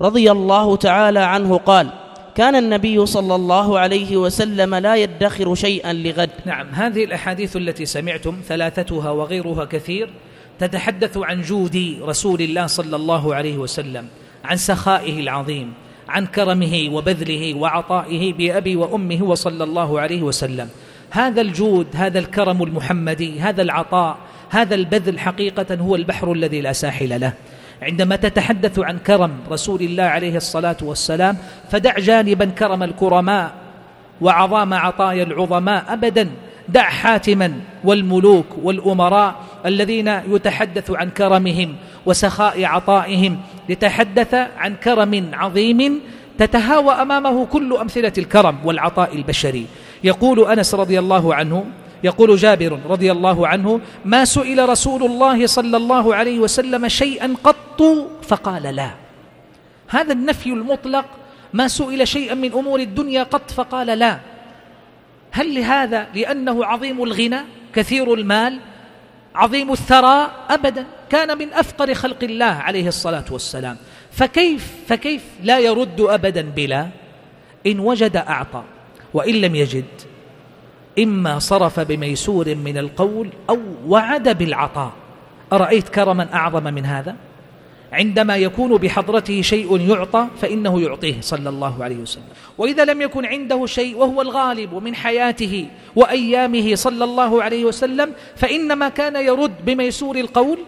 رضي الله تعالى عنه قال كان النبي صلى الله عليه وسلم لا يدخر شيئا لغد. نعم هذه الأحاديث التي سمعتم ثلاثتها وغيرها كثير تتحدث عن جود رسول الله صلى الله عليه وسلم عن سخائه العظيم عن كرمه وبذله وعطائه بأبي وأمه وصلى الله عليه وسلم. هذا الجود هذا الكرم المحمدي هذا العطاء هذا البذل حقيقة هو البحر الذي لا ساحل له. عندما تتحدث عن كرم رسول الله عليه الصلاة والسلام فدع جانبا كرم الكرماء وعظام عطايا العظماء أبدا. دع حاتما والملوك والأمراء الذين يتحدث عن كرمهم وسخاء عطائهم لتحدث عن كرم عظيم تتهاوى أمامه كل أمثلة الكرم والعطاء البشري. يقول أنس رضي الله عنه يقول جابر رضي الله عنه ما سئل رسول الله صلى الله عليه وسلم شيئا قط فقال لا. هذا النفي المطلق ما سئل شيئا من أمور الدنيا قط فقال لا. هل لهذا لأنه عظيم الغنى كثير المال عظيم الثراء أبدا كان من أفقر خلق الله عليه الصلاة والسلام. فكيف فكيف لا يرد أبدا بلا؟ إن وجد أعطى وإن لم يجد. إما صرف بميسور من القول أو وعد بالعطاء. أرأيت كرما أعظم من هذا؟ عندما يكون بحضرته شيء يعطى فإنه يعطيه صلى الله عليه وسلم. وإذا لم يكن عنده شيء وهو الغالب من حياته وأيامه صلى الله عليه وسلم فإنما كان يرد بميسور القول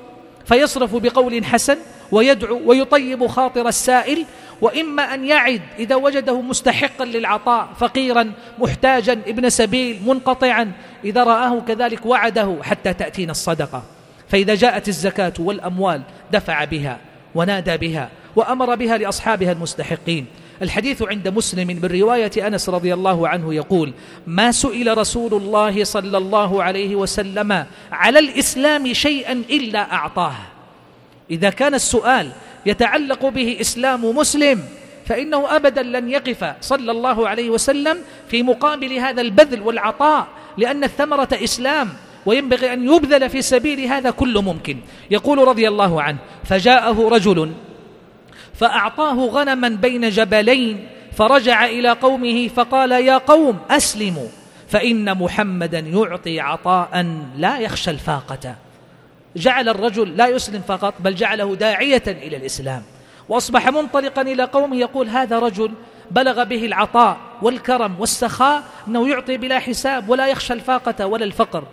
فيصرف بقول حسن ويدعو ويطيب خاطر السائل وإما أن يعد إذا وجده مستحقا للعطاء فقيرا محتاجا ابن سبيل منقطعا إذا رآه كذلك وعده حتى تأتينا الصدقة. فإذا جاءت الزكاة والأموال دفع بها. ونادى بها وأمر بها لأصحابها المستحقين. الحديث عند مسلم من رواية أنس رضي الله عنه يقول ما سئل رسول الله صلى الله عليه وسلم على الإسلام شيئا إلا أعطاه. إذا كان السؤال يتعلق به إسلام مسلم فإنه أبدا لن يقف صلى الله عليه وسلم في مقابل هذا البذل والعطاء لأن الثمرة إسلام وينبغي أن يبذل في سبيل هذا كل ممكن. يقول رضي الله عنه فجاءه رجل فأعطاه غنما بين جبلين فرجع إلى قومه فقال يا قوم أسلموا فإن محمدا يعطي عطاء لا يخشى الفاقة. جعل الرجل لا يسلم فقط بل جعله داعية إلى الإسلام. وأصبح منطلقا إلى قومه يقول هذا رجل بلغ به العطاء والكرم والسخاء أنه يعطي بلا حساب ولا يخشى الفاقة ولا الفقر.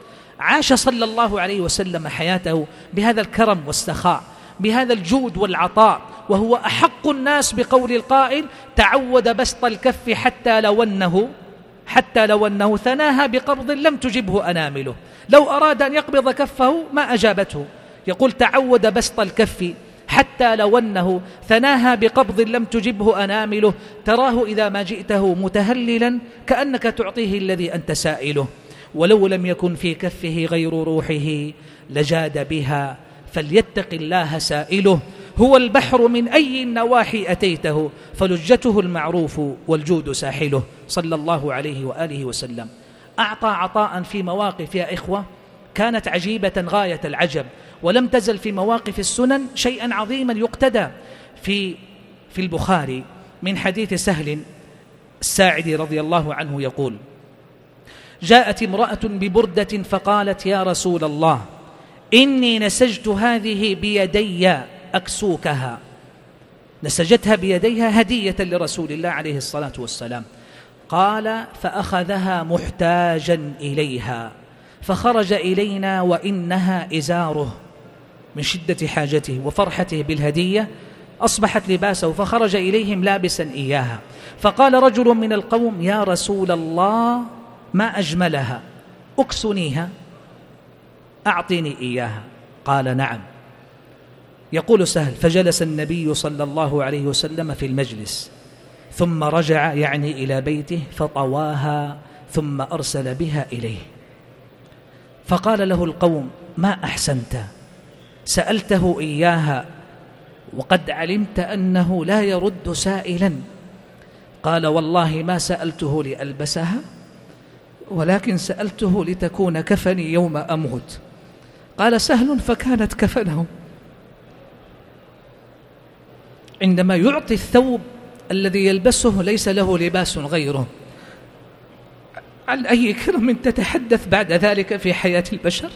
عاش صلى الله عليه وسلم حياته بهذا الكرم والسخاء بهذا الجود والعطاء وهو أحق الناس بقول القائل تعود بسط الكف حتى لو أنه حتى لو أنه ثناها بقبض لم تجبه أنامله. لو أراد أن يقبض كفه ما أجابته. يقول تعود بسط الكف حتى لو أنه ثناها بقبض لم تجبه أنامله. تراه إذا ما جئته متهللا كأنك تعطيه الذي أنت سائله. ولو لم يكن في كفه غير روحه لجاد بها. فليتق الله سائله هو البحر من أي النواحي أتيته؟ فلجته المعروف والجود ساحله. صلى الله عليه وآله وسلم. أعطى عطاء في مواقف يا إخوة. كانت عجيبة غاية العجب. ولم تزل في مواقف السنن شيئا عظيما يقتدى. في في البخاري من حديث سهل الساعدي رضي الله عنه يقول جاءت امرأة ببردة فقالت يا رسول الله إني نسجت هذه بيدي أكسوكها. نسجتها بيديها هدية لرسول الله عليه الصلاة والسلام. قال فأخذها محتاجا إليها فخرج إلينا وإنها إزاره. من شدة حاجته وفرحته بالهدية أصبحت لباسه فخرج إليهم لابسا إياها. فقال رجل من القوم يا رسول الله ما أجملها؟ أكسنيها أعطني إياها. قال نعم. يقول سهل فجلس النبي صلى الله عليه وسلم في المجلس ثم رجع يعني إلى بيته فطواها ثم أرسل بها إليه. فقال له القوم ما أحسنت؟ سألته إياها وقد علمت أنه لا يرد سائلا. قال والله ما سألته لألبسها. ولكن سألته لتكون كفني يوم أموت. قال سهل فكانت كفنه. عندما يعطي الثوب الذي يلبسه ليس له لباس غيره. عن أي كرم تتحدث بعد ذلك في حياة البشر؟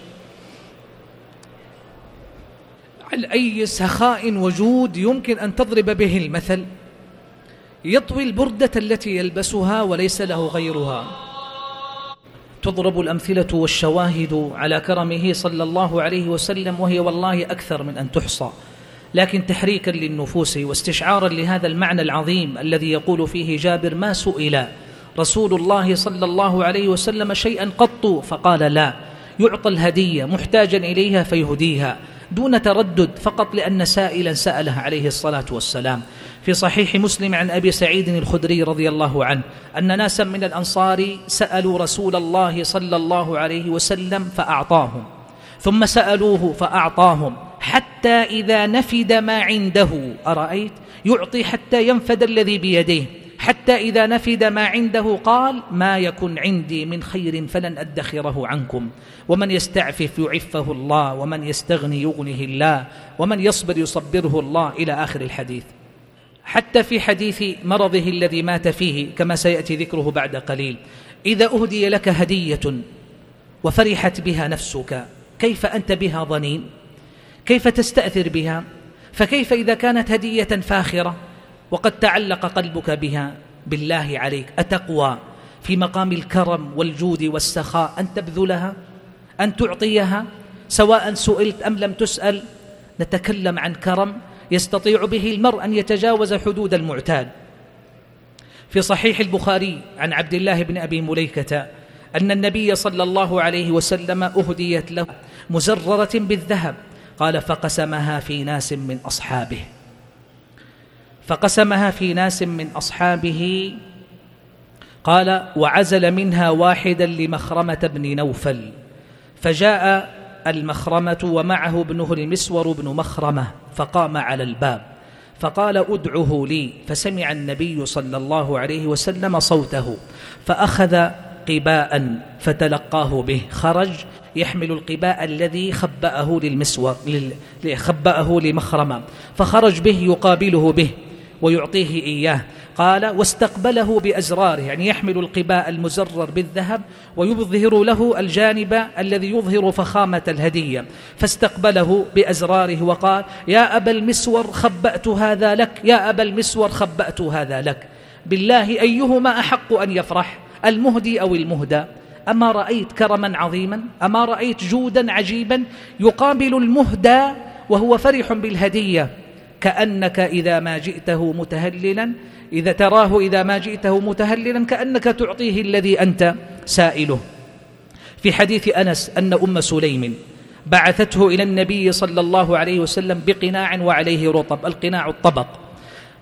عن أي سخاء وجود يمكن أن تضرب به المثل؟ يطوي البردة التي يلبسها وليس له غيرها. تضرب الأمثلة والشواهد على كرمه صلى الله عليه وسلم وهي والله أكثر من أن تحصى. لكن تحريكا للنفوس واستشعارا لهذا المعنى العظيم الذي يقول فيه جابر ما سئل رسول الله صلى الله عليه وسلم شيئا قط؟ فقال لا يعطى الهدية محتاجا إليها فيهديها دون تردد فقط لأن سائلا سأله عليه الصلاة والسلام. في صحيح مسلم عن أبي سعيد الخدري رضي الله عنه أن ناسا من الأنصار سألوا رسول الله صلى الله عليه وسلم فأعطاهم ثم سألوه فأعطاهم حتى إذا نفد ما عنده أرأيت؟ يعطي حتى ينفد الذي بيديه حتى إذا نفد ما عنده قال ما يكن عندي من خير فلن أدخره عنكم ومن يستعفف يعفه الله ومن يستغني يغنه الله ومن يصبر يصبره الله. إلى آخر الحديث. حتى في حديث مرضه الذي مات فيه كما سيأتي ذكره بعد قليل. إذا أهدي لك هدية وفرحت بها نفسك كيف أنت بها ظنين؟ كيف تستأثر بها؟ فكيف إذا كانت هدية فاخرة وقد تعلق قلبك بها؟ بالله عليك أتقوى في مقام الكرم والجود والسخاء أن تبذلها؟ أن تعطيها؟ سواء سئلت أم لم تسأل نتكلم عن كرم يستطيع به المرء أن يتجاوز حدود المعتاد. في صحيح البخاري عن عبد الله بن أبي مليكة أن النبي صلى الله عليه وسلم أهديت له مزررة بالذهب قال فقسمها في ناس من أصحابه. فقسمها في ناس من أصحابه قال وعزل منها واحدا لمخرمة بن نوفل فجاء المخرمة ومعه ابنه المسور بن مخرمة فقام على الباب. فقال أدعه لي. فسمع النبي صلى الله عليه وسلم صوته فأخذ قباء فتلقاه به. خرج يحمل القباء الذي خبأه للمسور خبأه لمخرمة فخرج به يقابله به. ويعطيه إياه. قال واستقبله بأزراره. يعني يحمل القباء المزرر بالذهب ويظهر له الجانب الذي يظهر فخامة الهدية. فاستقبله بأزراره وقال يا أبا المسور خبأت هذا لك. يا أبا المسور خبأت هذا لك. بالله أيهما أحق أن يفرح؟ المهدي أو المهدى؟ أما رأيت كرما عظيما؟ أما رأيت جودا عجيبا؟ يقابل المهدى وهو فرح بالهدية. كأنك إذا ما جئته متهللا إذا تراه إذا ما جئته متهللا كأنك تعطيه الذي أنت سائله. في حديث أنس أن أم سليم بعثته إلى النبي صلى الله عليه وسلم بقناع وعليه رطب القناع الطبق.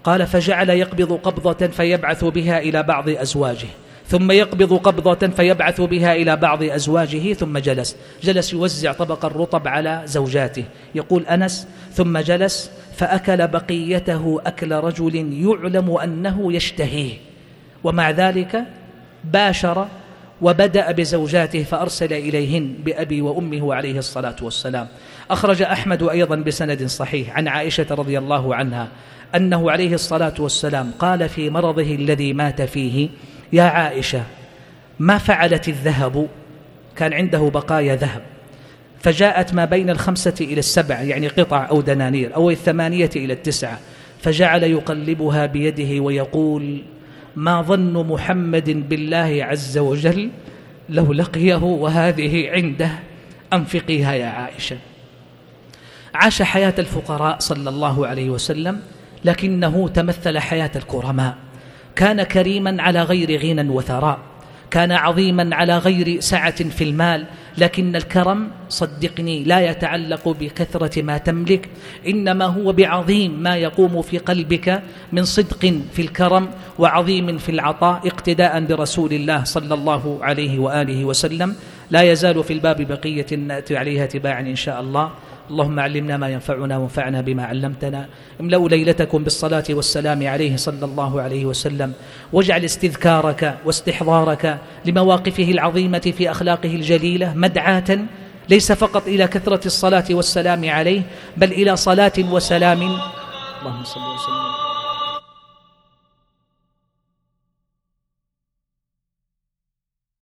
قال فجعل يقبض قبضة فيبعث بها إلى بعض أزواجه ثم يقبض قبضة فيبعث بها إلى بعض أزواجه ثم جلس جلس يوزع طبق الرطب على زوجاته. يقول أنس ثم جلس فأكل بقيته أكل رجل يعلم أنه يشتهيه. ومع ذلك باشر وبدأ بزوجاته فأرسل إليهن بأبي وأمه عليه الصلاة والسلام. أخرج أحمد أيضا بسند صحيح عن عائشة رضي الله عنها أنه عليه الصلاة والسلام قال في مرضه الذي مات فيه يا عائشة ما فعلت الذهب؟ كان عنده بقايا ذهب. فجاءت ما بين الخمسة إلى السبع يعني قطع أو دنانير أو الثمانية إلى التسعة. فجعل يقلبها بيده ويقول ما ظن محمد بالله عز وجل لو لقيه وهذه عنده؟ أنفقيها يا عائشة. عاش حياة الفقراء صلى الله عليه وسلم لكنه تمثل حياة الكرماء. كان كريما على غير غنى وثراء كان عظيما على غير سعة في المال لكن الكرم صدقني لا يتعلق بكثرة ما تملك إنما هو بعظيم ما يقوم في قلبك من صدق في الكرم وعظيم في العطاء اقتداء برسول الله صلى الله عليه وآله وسلم. لا يزال في الباب بقية نأتي عليها تباعا إن شاء الله. اللهم علمنا ما ينفعنا وانفعنا بما علمتنا. املأوا ليلتكم بالصلاة والسلام عليه صلى الله عليه وسلم. واجعل استذكارك واستحضارك لمواقفه العظيمة في أخلاقه الجليلة مدعاة ليس فقط إلى كثرة الصلاة والسلام عليه بل إلى صلاة وسلام. اللهم صل وسلم.